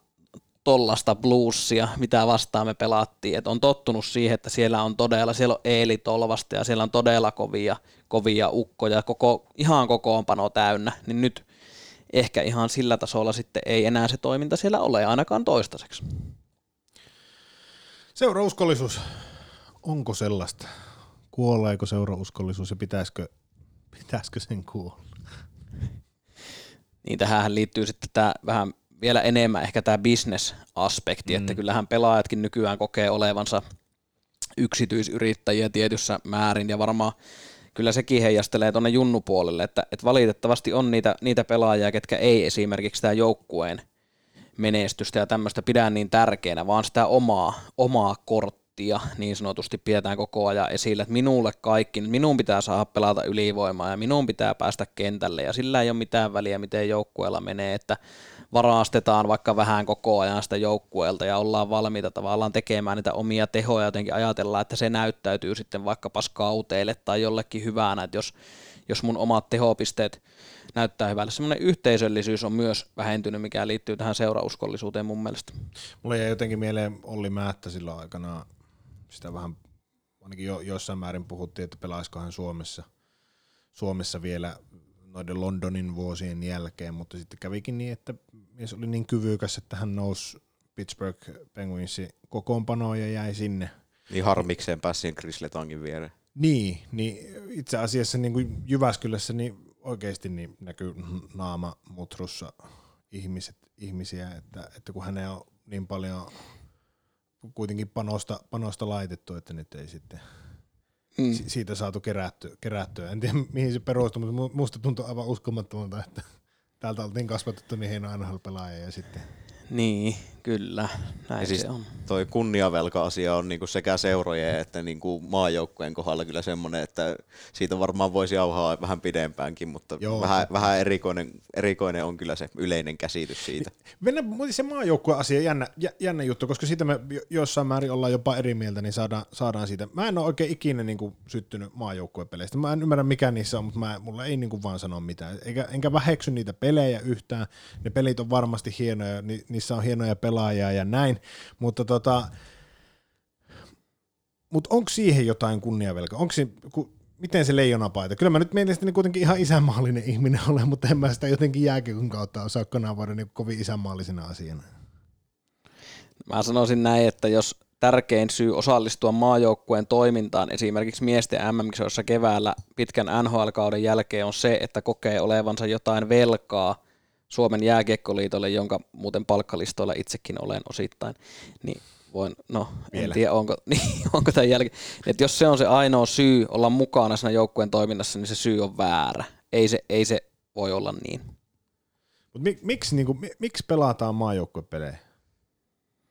Speaker 2: tollasta bluesia, mitä vastaan me pelattiin. Et on tottunut siihen, että siellä on todella, siellä on Eeli Tolvasta ja siellä on todella kovia, kovia ukkoja, koko, ihan kokoonpano täynnä, niin nyt ehkä ihan sillä tasolla sitten ei enää se toiminta siellä ole, ainakaan toistaiseksi.
Speaker 1: Seurauskollisuus, onko sellaista? Kuoleeko seurauskollisuus ja pitäisikö, pitäisikö sen kuolla?
Speaker 2: Niin tähän liittyy sitten tämä vähän vielä enemmän ehkä tämä business-aspekti, mm. että kyllähän pelaajatkin nykyään kokee olevansa yksityisyrittäjiä tietyssä määrin ja varmaan kyllä sekin heijastelee tuonne junnupuolelle, että, että valitettavasti on niitä, niitä pelaajia, ketkä ei esimerkiksi tämä joukkueen menestystä ja tämmöistä pidä niin tärkeänä, vaan sitä omaa, omaa korttia ammattia niin sanotusti pidetään koko ajan esillä, että minulle kaikki, minun pitää saada pelata ylivoimaa ja minun pitää päästä kentälle ja sillä ei ole mitään väliä, miten joukkueella menee, että varastetaan vaikka vähän koko ajan sitä joukkueelta ja ollaan valmiita tavallaan tekemään niitä omia tehoja, jotenkin ajatellaan, että se näyttäytyy sitten vaikkapa skauteille tai jollekin hyvänä, että jos, jos mun omat tehopisteet näyttää hyvälle. Semmoinen yhteisöllisyys on myös vähentynyt, mikä liittyy tähän seurauskollisuuteen mun mielestä.
Speaker 1: Mulle jäi jotenkin mieleen Olli Määttä silloin aikana, sitä vähän ainakin jo, jossain määrin puhuttiin, että pelaisikohan Suomessa, Suomessa vielä noiden Londonin vuosien jälkeen, mutta sitten kävikin niin, että mies oli niin kyvykäs, että hän nousi Pittsburgh Penguinsin kokoonpanoon ja jäi sinne.
Speaker 3: Niin harmikseen pääsi Chris Letangin viereen.
Speaker 1: Niin, niin itse asiassa niin kuin Jyväskylässä niin oikeasti niin näkyy naama mutrussa ihmiset, ihmisiä, että, että kun häneen on niin paljon kuitenkin panosta, panosta laitettu, että nyt ei sitten mm. siitä saatu kerättyä, kerättyä. En tiedä mihin se perustuu, mutta musta tuntuu aivan uskomattomalta, että täältä oltiin kasvatettu niin hieno NHL-pelaaja ja sitten
Speaker 2: niin, kyllä. Näin ja siis se on.
Speaker 3: Toi kunniavelka-asia on niinku sekä seurojen että niinku maajoukkueen kohdalla kyllä semmoinen, että siitä varmaan voisi jauhaa vähän pidempäänkin, mutta Joo, vähän, se... vähän erikoinen, erikoinen on kyllä se yleinen käsitys siitä.
Speaker 1: Mennään se maajoukkueen asia jännä, jännä juttu, koska siitä me jossain määrin ollaan jopa eri mieltä, niin saadaan, saadaan siitä. Mä en ole oikein ikinä niinku syttynyt maajoukkuepeleistä. Mä en ymmärrä mikä niissä on, mutta mä, mulla ei niinku vaan sano mitään. Eikä, enkä väheksy niitä pelejä yhtään. Ne pelit on varmasti hienoja, niin, niin missä on hienoja pelaajia ja näin, mutta tota, mut onko siihen jotain kunniavelka? Onko se, ku, miten se leijonapaita? Kyllä mä nyt mielestäni kuitenkin ihan isänmaallinen ihminen olen, mutta en mä sitä jotenkin jääkiekon kautta osaa kanavoida niin kovin isänmaallisena asiana.
Speaker 2: Mä sanoisin näin, että jos tärkein syy osallistua maajoukkueen toimintaan esimerkiksi miesten mm keväällä pitkän NHL-kauden jälkeen on se, että kokee olevansa jotain velkaa – Suomen jääkiekkoliitolle, jonka muuten palkkalistoilla itsekin olen osittain, niin voin, no Vielä. en tiedä onko, niin, onko tämän jälkeen, että jos se on se ainoa syy olla mukana siinä joukkueen toiminnassa, niin se syy on väärä. Ei se, ei se voi olla niin.
Speaker 1: Mut mik, miksi, niinku, miksi pelataan maajoukkuepelejä?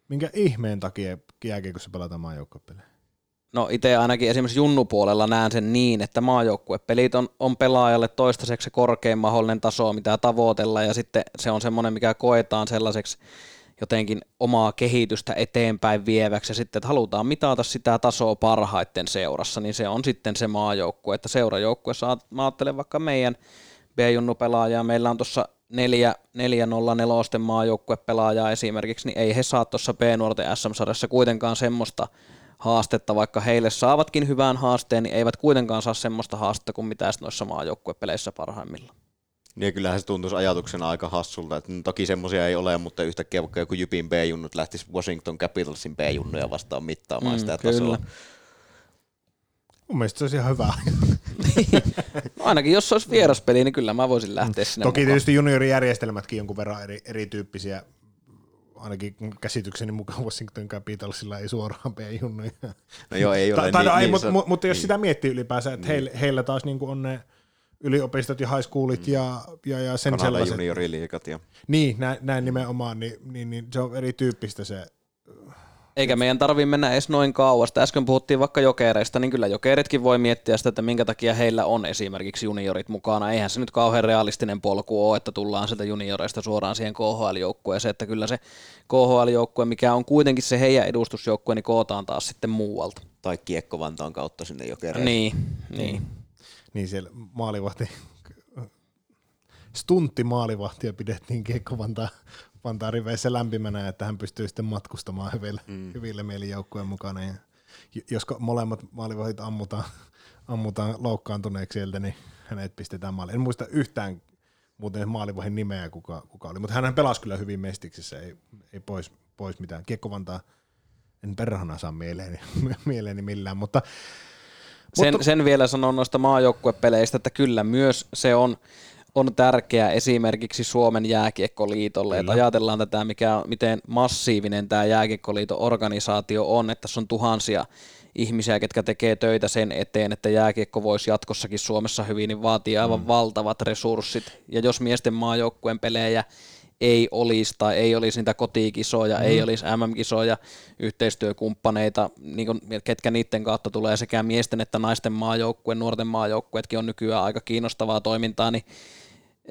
Speaker 1: Minkä ihmeen takia jääkiekossa pelataan maajoukkuepelejä?
Speaker 2: No itse ainakin esimerkiksi junnupuolella näen sen niin, että maajoukkuepelit on, on pelaajalle toistaiseksi se korkein mahdollinen taso, mitä tavoitella, ja sitten se on semmoinen, mikä koetaan sellaiseksi jotenkin omaa kehitystä eteenpäin vieväksi, ja sitten, että halutaan mitata sitä tasoa parhaiten seurassa, niin se on sitten se maajoukkue, että seurajoukkuessa, mä ajattelen vaikka meidän B-junnu-pelaajaa, meillä on tuossa neljä, 4-0-4 maajoukkuepelaajaa esimerkiksi, niin ei he saa tuossa B-nuorten SM-sarjassa kuitenkaan semmoista haastetta, vaikka heille saavatkin hyvän haasteen, niin eivät kuitenkaan saa semmoista haastetta kuin mitä noissa maajoukkuepeleissä parhaimmillaan.
Speaker 3: Niin kyllähän se tuntuisi ajatuksena aika hassulta, että toki semmoisia ei ole, mutta yhtäkkiä vaikka joku Jypin B-junnut lähtisi Washington Capitalsin B-junnuja vastaan mittaamaan mm, sitä kyllä. tasoa.
Speaker 1: Mun mielestä se olisi ihan hyvä.
Speaker 2: no ainakin jos se olisi vieraspeli, niin kyllä mä voisin lähteä sinne
Speaker 1: Toki mukaan. tietysti juniorijärjestelmätkin jonkun verran eri, erityyppisiä ainakin käsitykseni mukaan Washington Capitalsilla ei suoraan B-junnuja.
Speaker 3: No joo, ei ole.
Speaker 1: Tai, niin, ei, niin, mutta, niin, mutta jos niin. sitä miettii ylipäänsä, että niin. heillä, heillä taas niin on ne yliopistot ja high schoolit mm. ja, ja, ja sen Kanada sellaiset.
Speaker 3: junioriliikat ja...
Speaker 1: Niin, näin, näin nimenomaan, niin, niin, niin, se on erityyppistä se
Speaker 2: eikä meidän tarvi mennä edes noin kauas. Äsken puhuttiin vaikka jokereista, niin kyllä jokeritkin voi miettiä sitä, että minkä takia heillä on esimerkiksi juniorit mukana. Eihän se nyt kauhean realistinen polku ole, että tullaan sieltä junioreista suoraan siihen KHL-joukkueeseen, että kyllä se KHL-joukkue, mikä on kuitenkin se heidän edustusjoukkue, niin kootaan taas sitten muualta.
Speaker 3: Tai Kiekko Vantaan kautta sinne jokereihin.
Speaker 2: Niin, niin.
Speaker 1: Niin siellä maalivahti, stuntti maalivahtia pidettiin Kiekko Vantaan Vantaa riveissä lämpimänä, että hän pystyy sitten matkustamaan hyville, mm. hyville mielijoukkueen mukana. Ja jos molemmat maalivahdit ammutaan, ammutaan loukkaantuneeksi sieltä, niin hänet pistetään maaliin. En muista yhtään muuten maalivahin nimeä, kuka, kuka oli, mutta hän pelasi kyllä hyvin mestiksissä, ei, ei pois, pois mitään. Kiekko Vantaa en perhana saa mieleeni, mieleeni millään, mutta
Speaker 2: sen, mutta... sen vielä sanon noista maajoukkuepeleistä, että kyllä myös se on on tärkeä esimerkiksi Suomen jääkiekkoliitolle. Että ajatellaan tätä, mikä, miten massiivinen tämä jääkiekkoliiton organisaatio on, että tässä on tuhansia ihmisiä, ketkä tekee töitä sen eteen, että jääkiekko voisi jatkossakin Suomessa hyvin, niin vaatii aivan mm. valtavat resurssit. Ja jos miesten maajoukkueen pelejä ei olisi tai ei olisi niitä kotikisoja, mm. ei olisi MM-kisoja, yhteistyökumppaneita, niin kuin, ketkä niiden kautta tulee sekä miesten että naisten maajoukkue, nuorten maajoukkueetkin on nykyään aika kiinnostavaa toimintaa, niin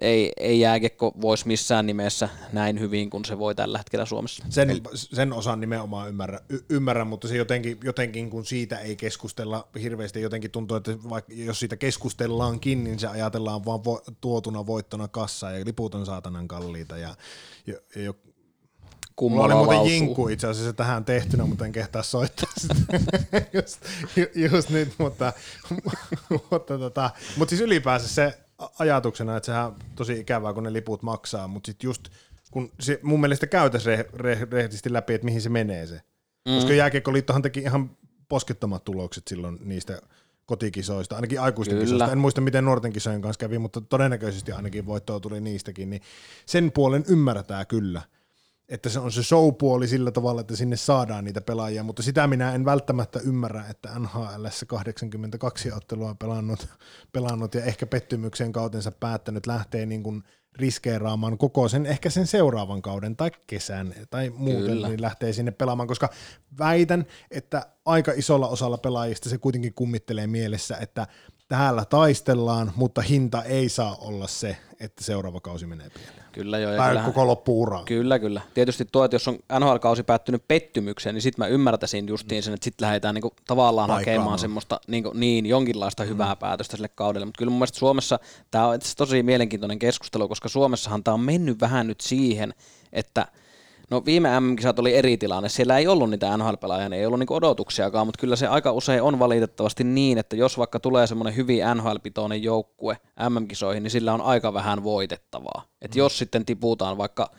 Speaker 2: ei, ei jääkiekko voisi missään nimessä näin hyvin kuin se voi tällä hetkellä Suomessa.
Speaker 1: Sen, sen osan nimenomaan ymmärrän, y- ymmärrän, mutta se jotenkin, jotenkin, kun siitä ei keskustella hirveästi, jotenkin tuntuu, että vaikka jos siitä keskustellaankin, niin se ajatellaan vaan vo, tuotuna voittona kassa ja liput on saatanan kalliita ja, ja, ja Mulla oli muuten lausuu. jinkku itse asiassa tähän tehtynä, mutta en kehtaa soittaa sitä just, just nyt, mutta, mutta, tota, mutta siis ylipäänsä se ajatuksena, että sehän on tosi ikävää, kun ne liput maksaa, mutta sitten just kun se mun mielestä käytäisiin re, re, rehellisesti läpi, että mihin se menee se. Mm. Koska Jääkiekkoliittohan teki ihan poskettomat tulokset silloin niistä kotikisoista, ainakin aikuisten Kyllä. kisoista. En muista, miten nuorten kisojen kanssa kävi, mutta todennäköisesti ainakin voittoa tuli niistäkin. Niin sen puolen ymmärretään kyllä – että se on se show-puoli sillä tavalla, että sinne saadaan niitä pelaajia, mutta sitä minä en välttämättä ymmärrä, että NHL 82 ottelua pelannut, pelannut ja ehkä pettymyksen kautensa päättänyt lähtee niin kuin riskeeraamaan koko sen, ehkä sen seuraavan kauden tai kesän tai muuten, Kyllä. niin lähtee sinne pelaamaan, koska väitän, että aika isolla osalla pelaajista se kuitenkin kummittelee mielessä, että täällä taistellaan, mutta hinta ei saa olla se, että seuraava kausi menee pieleen.
Speaker 2: Kyllä joo.
Speaker 1: Tai kyllähän, koko loppuura.
Speaker 2: Kyllä, kyllä. Tietysti tuo, että jos on NHL-kausi päättynyt pettymykseen, niin sitten mä ymmärtäisin justiin sen, että sitten lähdetään niinku tavallaan Paikaan hakemaan on. semmoista niinku, niin, jonkinlaista mm. hyvää päätöstä sille kaudelle. Mutta kyllä mun mielestä Suomessa tämä on tosi mielenkiintoinen keskustelu, koska Suomessahan tämä on mennyt vähän nyt siihen, että – No viime MM-kisat oli eri tilanne. Siellä ei ollut niitä NHL-pelaajia, ei ollut niinku odotuksiakaan, mutta kyllä se aika usein on valitettavasti niin, että jos vaikka tulee semmoinen hyvin NHL-pitoinen joukkue MM-kisoihin, niin sillä on aika vähän voitettavaa. Et mm. jos sitten tiputaan vaikka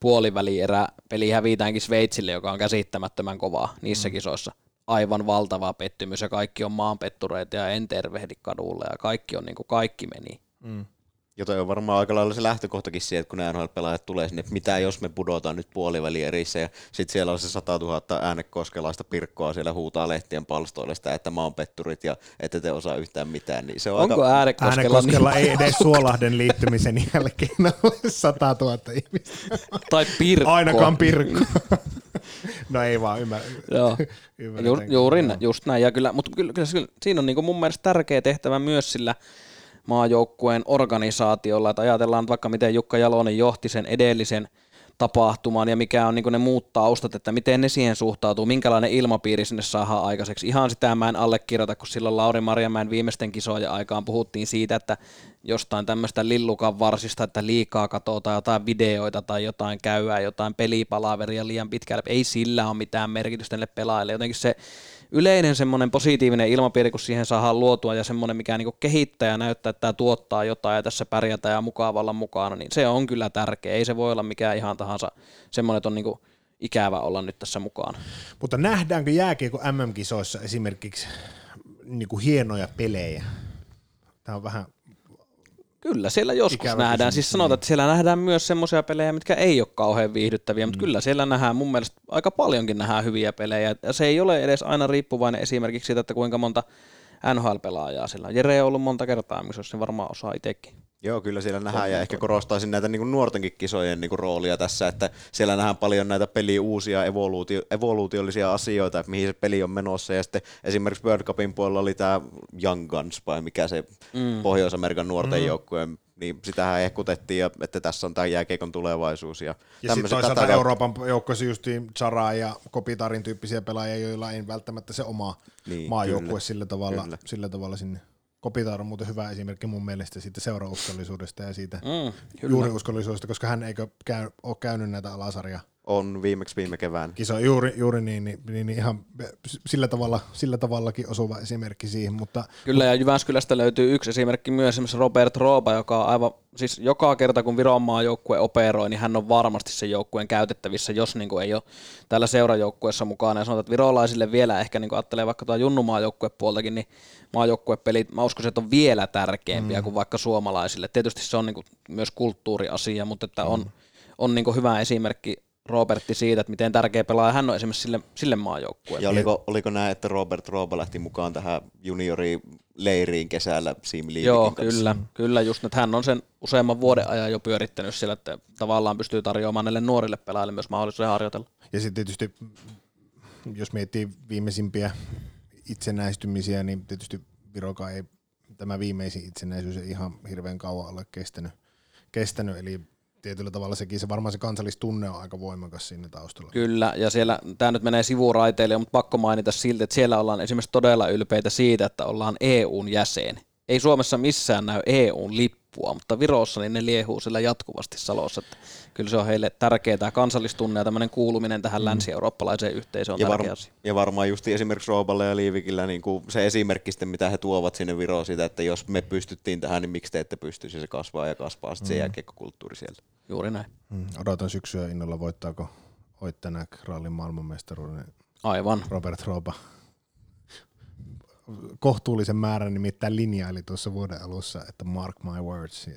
Speaker 2: puolivälierä peli hävitäänkin Sveitsille, joka on käsittämättömän kovaa niissä mm. kisoissa, aivan valtava pettymys ja kaikki on maanpettureita ja en tervehdi kadulle ja kaikki on niin kuin kaikki meni. Mm.
Speaker 3: Joten on varmaan aika lailla se lähtökohtakin siihen, että kun nämä NHL-pelaajat tulee sinne, että mitä jos me pudotaan nyt puoliväli erissä ja sitten siellä on se 100 000 äänekoskelaista pirkkoa siellä huutaa lehtien palstoille sitä, että mä oon petturit ja ette te osaa yhtään mitään. Niin se on
Speaker 2: Onko aika... äänekoskella,
Speaker 1: äänekoskella niin... ei edes Suolahden liittymisen jälkeen ole 100 000 ihmistä.
Speaker 2: Tai pirkko.
Speaker 1: Ainakaan pirkko. no ei vaan, ymmärrä.
Speaker 2: Joo. Ju, juuri näin, just näin. Ja kyllä, mutta kyllä, kyllä, kyllä siinä on niin mun mielestä tärkeä tehtävä myös sillä maajoukkueen organisaatiolla, että ajatellaan vaikka miten Jukka Jalonen johti sen edellisen tapahtumaan ja mikä on niin ne muut taustat, että miten ne siihen suhtautuu, minkälainen ilmapiiri sinne saadaan aikaiseksi. Ihan sitä mä en allekirjoita, kun silloin Lauri Marjamäen viimeisten kisojen aikaan puhuttiin siitä, että jostain tämmöistä lillukan varsista, että liikaa katsotaan jotain videoita tai jotain käyää, jotain pelipalaveria liian pitkälle. Ei sillä ole mitään merkitystä näille pelaajille. Jotenkin se yleinen semmoinen positiivinen ilmapiiri, kun siihen saadaan luotua ja semmoinen, mikä niin kehittää ja näyttää, että tämä tuottaa jotain ja tässä pärjätään ja mukavalla mukana, niin se on kyllä tärkeä. Ei se voi olla mikään ihan tahansa semmoinen, että on niin ikävä olla nyt tässä mukaan.
Speaker 1: Mutta nähdäänkö jääkiekko MM-kisoissa esimerkiksi niin kuin hienoja pelejä? Tämä on vähän
Speaker 2: Kyllä, siellä joskus Ikävä nähdään. Kysymys, siis sanotaan, niin. että siellä nähdään myös semmoisia pelejä, mitkä ei ole kauhean viihdyttäviä, mm. mutta kyllä siellä nähdään mun mielestä aika paljonkin nähdään hyviä pelejä. Ja se ei ole edes aina riippuvainen esimerkiksi siitä, että kuinka monta NHL-pelaajaa sillä Jere on ollut monta kertaa, missä se varmaan osaa itsekin.
Speaker 3: Joo, kyllä siellä nähdään ja ehkä korostaisin näitä niin kuin nuortenkin kisojen niin kuin roolia tässä, että siellä nähdään paljon näitä peli uusia evoluutio, evoluutiollisia asioita, että mihin se peli on menossa ja sitten esimerkiksi World Cupin puolella oli tämä Young Guns vai mikä se mm. Pohjois-Amerikan nuorten mm. joukkue, niin sitähän ehkutettiin, ja, että tässä on tämä jääkeikon tulevaisuus. Ja,
Speaker 1: ja sitten toisaalta tätä... Euroopan joukkoissa justiin Chara ja Kopitarin tyyppisiä pelaajia, joilla ei välttämättä se oma niin, maajoukkue sillä tavalla, sillä tavalla sinne Kopitar on muuten hyvä esimerkki mun mielestä siitä seurauskollisuudesta ja siitä mm, juuriuskollisuudesta, koska hän eikö käy, ole käynyt näitä alasarja
Speaker 3: on viimeksi viime kevään.
Speaker 1: Kisa juuri, juuri niin, niin, niin, niin ihan sillä, tavalla, sillä tavallakin osuva esimerkki siihen. Mutta,
Speaker 2: Kyllä ja Jyväskylästä löytyy yksi esimerkki myös, esimerkiksi Robert Roopa, joka on aivan, siis joka kerta kun Viron joukkue operoi, niin hän on varmasti sen joukkueen käytettävissä, jos niin kuin ei ole täällä seurajoukkueessa mukana. Ja sanotaan, että virolaisille vielä ehkä niin kuin ajattelee vaikka tuo Junnu puoltakin, niin maajoukkuepelit, mä uskon, että on vielä tärkeämpiä mm. kuin vaikka suomalaisille. Tietysti se on niin kuin myös kulttuuriasia, mutta että on, mm. on niin kuin hyvä esimerkki Robertti siitä, että miten tärkeä pelaaja hän on esimerkiksi sille, sille maajoukkueelle.
Speaker 3: Ja oliko, oliko näin, että Robert Rooba lähti mukaan tähän juniori leiriin kesällä Siim
Speaker 2: Joo, kanssa. kyllä, kyllä just, että hän on sen useamman vuoden ajan jo pyörittänyt siellä, että tavallaan pystyy tarjoamaan näille nuorille pelaajille myös mahdollisuuden harjoitella.
Speaker 1: Ja sitten tietysti, jos miettii viimeisimpiä itsenäistymisiä, niin tietysti Viroka ei tämä viimeisin itsenäisyys ei ihan hirveän kauan ole kestänyt, kestänyt eli tietyllä tavalla sekin, se varmaan se kansallistunne on aika voimakas siinä taustalla.
Speaker 2: Kyllä, ja siellä, tämä nyt menee sivuraiteille, mutta pakko mainita silti, että siellä ollaan esimerkiksi todella ylpeitä siitä, että ollaan EUn jäsen. Ei Suomessa missään näy EUn lippua, mutta Virossa niin ne liehuu sillä jatkuvasti Salossa. Että kyllä se on heille tärkeää, tämä kansallistunne ja tämmöinen kuuluminen tähän mm. länsi-eurooppalaiseen yhteisöön on ja tärkeä asia.
Speaker 3: Ja varmaan just esimerkiksi Rooballe ja Liivikillä niin kuin se esimerkki sitten, mitä he tuovat sinne Viroon siitä, että jos me pystyttiin tähän, niin miksi te ette pystyisi, se kasvaa ja kasvaa sitten mm. se jääkiekkokulttuuri sieltä.
Speaker 2: Juuri näin.
Speaker 1: Mm. Odotan syksyä innolla, voittaako Oittenäk rallin maailmanmestaruuden
Speaker 2: Aivan.
Speaker 1: Robert Rooba kohtuullisen määrän nimittäin linjaili tuossa vuoden alussa, että mark my words,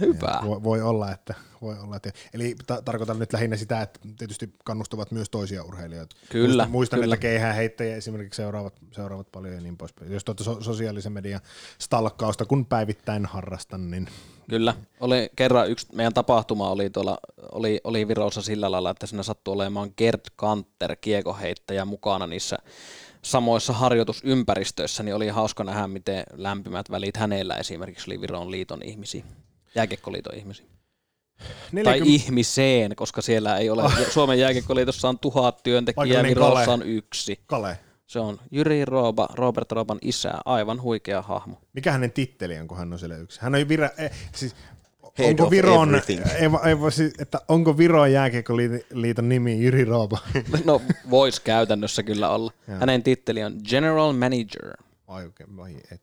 Speaker 2: Hyvä.
Speaker 1: Voi, voi, olla, että, voi olla, että, eli ta- tarkoitan nyt lähinnä sitä, että tietysti kannustavat myös toisia urheilijoita.
Speaker 2: Kyllä.
Speaker 1: Muistan, muistan kyllä. että keihään heittäjä esimerkiksi seuraavat, seuraavat paljon ja niin poispäin. Jos tuota so- sosiaalisen median stalkkausta kun päivittäin harrastan, niin...
Speaker 2: Kyllä. Oli kerran yksi meidän tapahtuma oli tuolla, oli, oli Virossa sillä lailla, että siinä sattui olemaan Gerd Kanter, kiekoheittäjä, mukana niissä samoissa harjoitusympäristöissä, niin oli hauska nähdä, miten lämpimät välit hänellä esimerkiksi oli Viron liiton ihmisiä jääkiekkoliiton ihmisiä. 40... Tai ihmiseen, koska siellä ei ole, oh. Suomen jääkiekkoliitossa on tuhat työntekijää, niin Virossa on yksi.
Speaker 1: Kale.
Speaker 2: Se on Jyri Rooba, Robert Rooban isä, aivan huikea hahmo.
Speaker 1: Mikä hänen titteli on, kun hän on siellä yksi? Hän on vira, eh, siis, onko Viron, ei, ei, ei, että onko Viron jääkiekkoliiton nimi Jyri Rooba?
Speaker 2: No voisi käytännössä kyllä olla. Hänen titteli on General Manager.
Speaker 1: Ai okei, okay, vai et.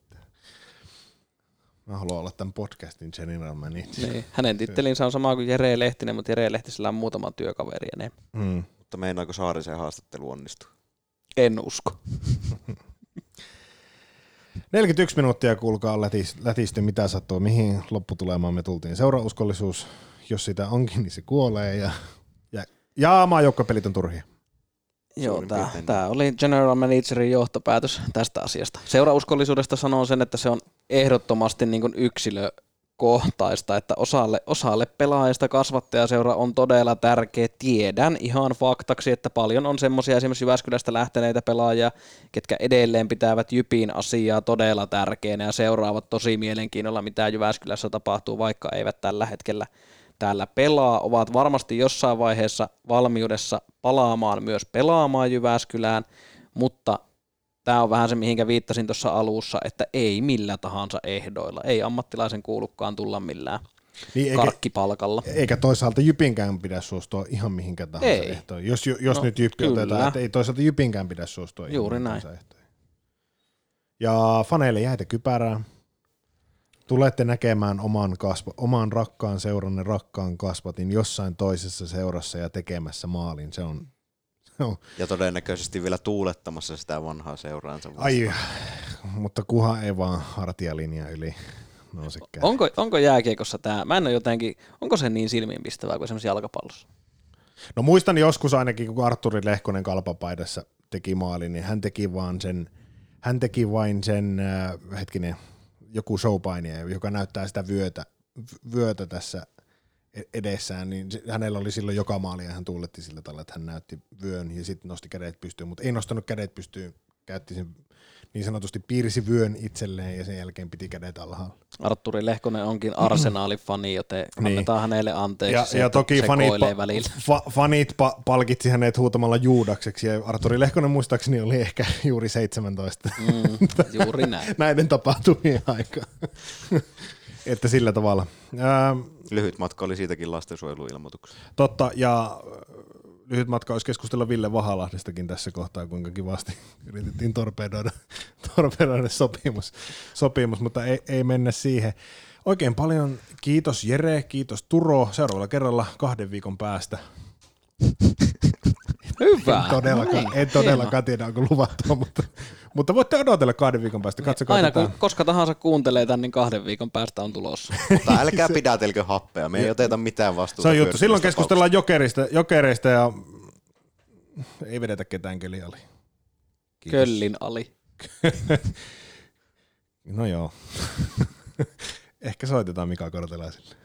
Speaker 1: Mä haluan olla tämän podcastin general manager.
Speaker 2: Niin. Hänen tittelinsä on sama kuin Jere Lehtinen, mutta Jere Lehtisellä on muutama työkaveri
Speaker 3: ja Mm. Mutta meinaako Saarisen haastattelu onnistua?
Speaker 2: En usko.
Speaker 1: 41 minuuttia kuulkaa lätisty, mitä sattuu, mihin lopputulemaan me tultiin. Seurauskollisuus, jos sitä onkin, niin se kuolee ja, ja, ja maajoukkopelit on turhia.
Speaker 2: Joo, tämä, tämä oli General Managerin johtopäätös tästä asiasta. Seurauskollisuudesta sanon sen, että se on ehdottomasti niin kuin yksilökohtaista, että osalle, osalle pelaajista kasvattajaseura on todella tärkeä. Tiedän ihan faktaksi, että paljon on semmoisia esimerkiksi Jyväskylästä lähteneitä pelaajia, ketkä edelleen pitävät Jypin asiaa todella tärkeänä ja seuraavat tosi mielenkiinnolla, mitä Jyväskylässä tapahtuu, vaikka eivät tällä hetkellä täällä pelaa, ovat varmasti jossain vaiheessa valmiudessa palaamaan myös pelaamaan Jyväskylään, mutta tämä on vähän se, mihinkä viittasin tuossa alussa, että ei millä tahansa ehdoilla. Ei ammattilaisen kuulukaan tulla millään niin eikä, karkkipalkalla.
Speaker 1: Eikä toisaalta Jypinkään pidä suostua ihan mihinkä tahansa ei. ehtoihin. Jos, jos no, nyt Jyppi kyllä. otetaan, että ei toisaalta Jypinkään pidä suostua
Speaker 2: Juuri ihan näin.
Speaker 1: ehtoihin. Ja faneille jäitä kypärää. Tulette näkemään oman, kasva, oman rakkaan seuranne rakkaan kasvatin jossain toisessa seurassa ja tekemässä maalin. Se on
Speaker 3: Joo. Ja todennäköisesti vielä tuulettamassa sitä vanhaa seuraansa
Speaker 1: vastaan. Ai, mutta kuha ei vaan hartialinja yli nouse
Speaker 2: onko, onko jääkiekossa tämä, mä en ole jotenkin, onko se niin silmiinpistävää kuin esimerkiksi jalkapallossa?
Speaker 1: No muistan joskus ainakin, kun Arturi Lehkonen kalpapaidassa teki maalin, niin hän teki vaan sen, hän teki vain sen, äh, hetkinen, joku showpainia, joka näyttää sitä vyötä, vyötä tässä edessään, niin hänellä oli silloin joka maali ja hän tuuletti sillä tavalla, että hän näytti vyön ja sitten nosti kädet pystyyn, mutta ei nostanut kädet pystyyn, käytti sen niin sanotusti piirsi vyön itselleen ja sen jälkeen piti kädet alhaalla.
Speaker 2: Arturi Lehkonen onkin arsenaalifani, joten niin. annetaan hänelle anteeksi
Speaker 1: ja,
Speaker 2: se,
Speaker 1: ja toki fanit, pa- fa- fanit pa- palkitsi hänet huutamalla juudakseksi ja Arturi Lehkonen muistaakseni oli ehkä juuri 17.
Speaker 2: Mm, juuri näin.
Speaker 1: Näiden tapahtumien aika. Että sillä tavalla.
Speaker 3: Ää, Lyhyt matka oli siitäkin lastensuojeluilmoituksessa.
Speaker 1: Totta, ja lyhyt matka olisi keskustella Ville Vahalahdestakin tässä kohtaa, kuinka kivasti yritettiin torpedoida, torpedoida sopimus, sopimus, mutta ei, ei mennä siihen. Oikein paljon kiitos Jere, kiitos Turo. Seuraavalla kerralla kahden viikon päästä.
Speaker 2: Hyvä.
Speaker 1: En todellakaan, en todellakaan tiedä, onko luvattua, mutta, mutta voitte odotella kahden viikon päästä. Katsokaa
Speaker 2: Aina kun, koska tahansa kuuntelee tän, niin kahden viikon päästä on tulossa.
Speaker 3: Mutta älkää pidätelkö happea, me ei oteta mitään vastuuta.
Speaker 1: Se on juttu. Silloin keskustellaan jokerista, jokereista ja ei vedetä ketään keliali. Kiitos.
Speaker 2: Köllin ali.
Speaker 1: No joo. Ehkä soitetaan Mika Kortelaiselle.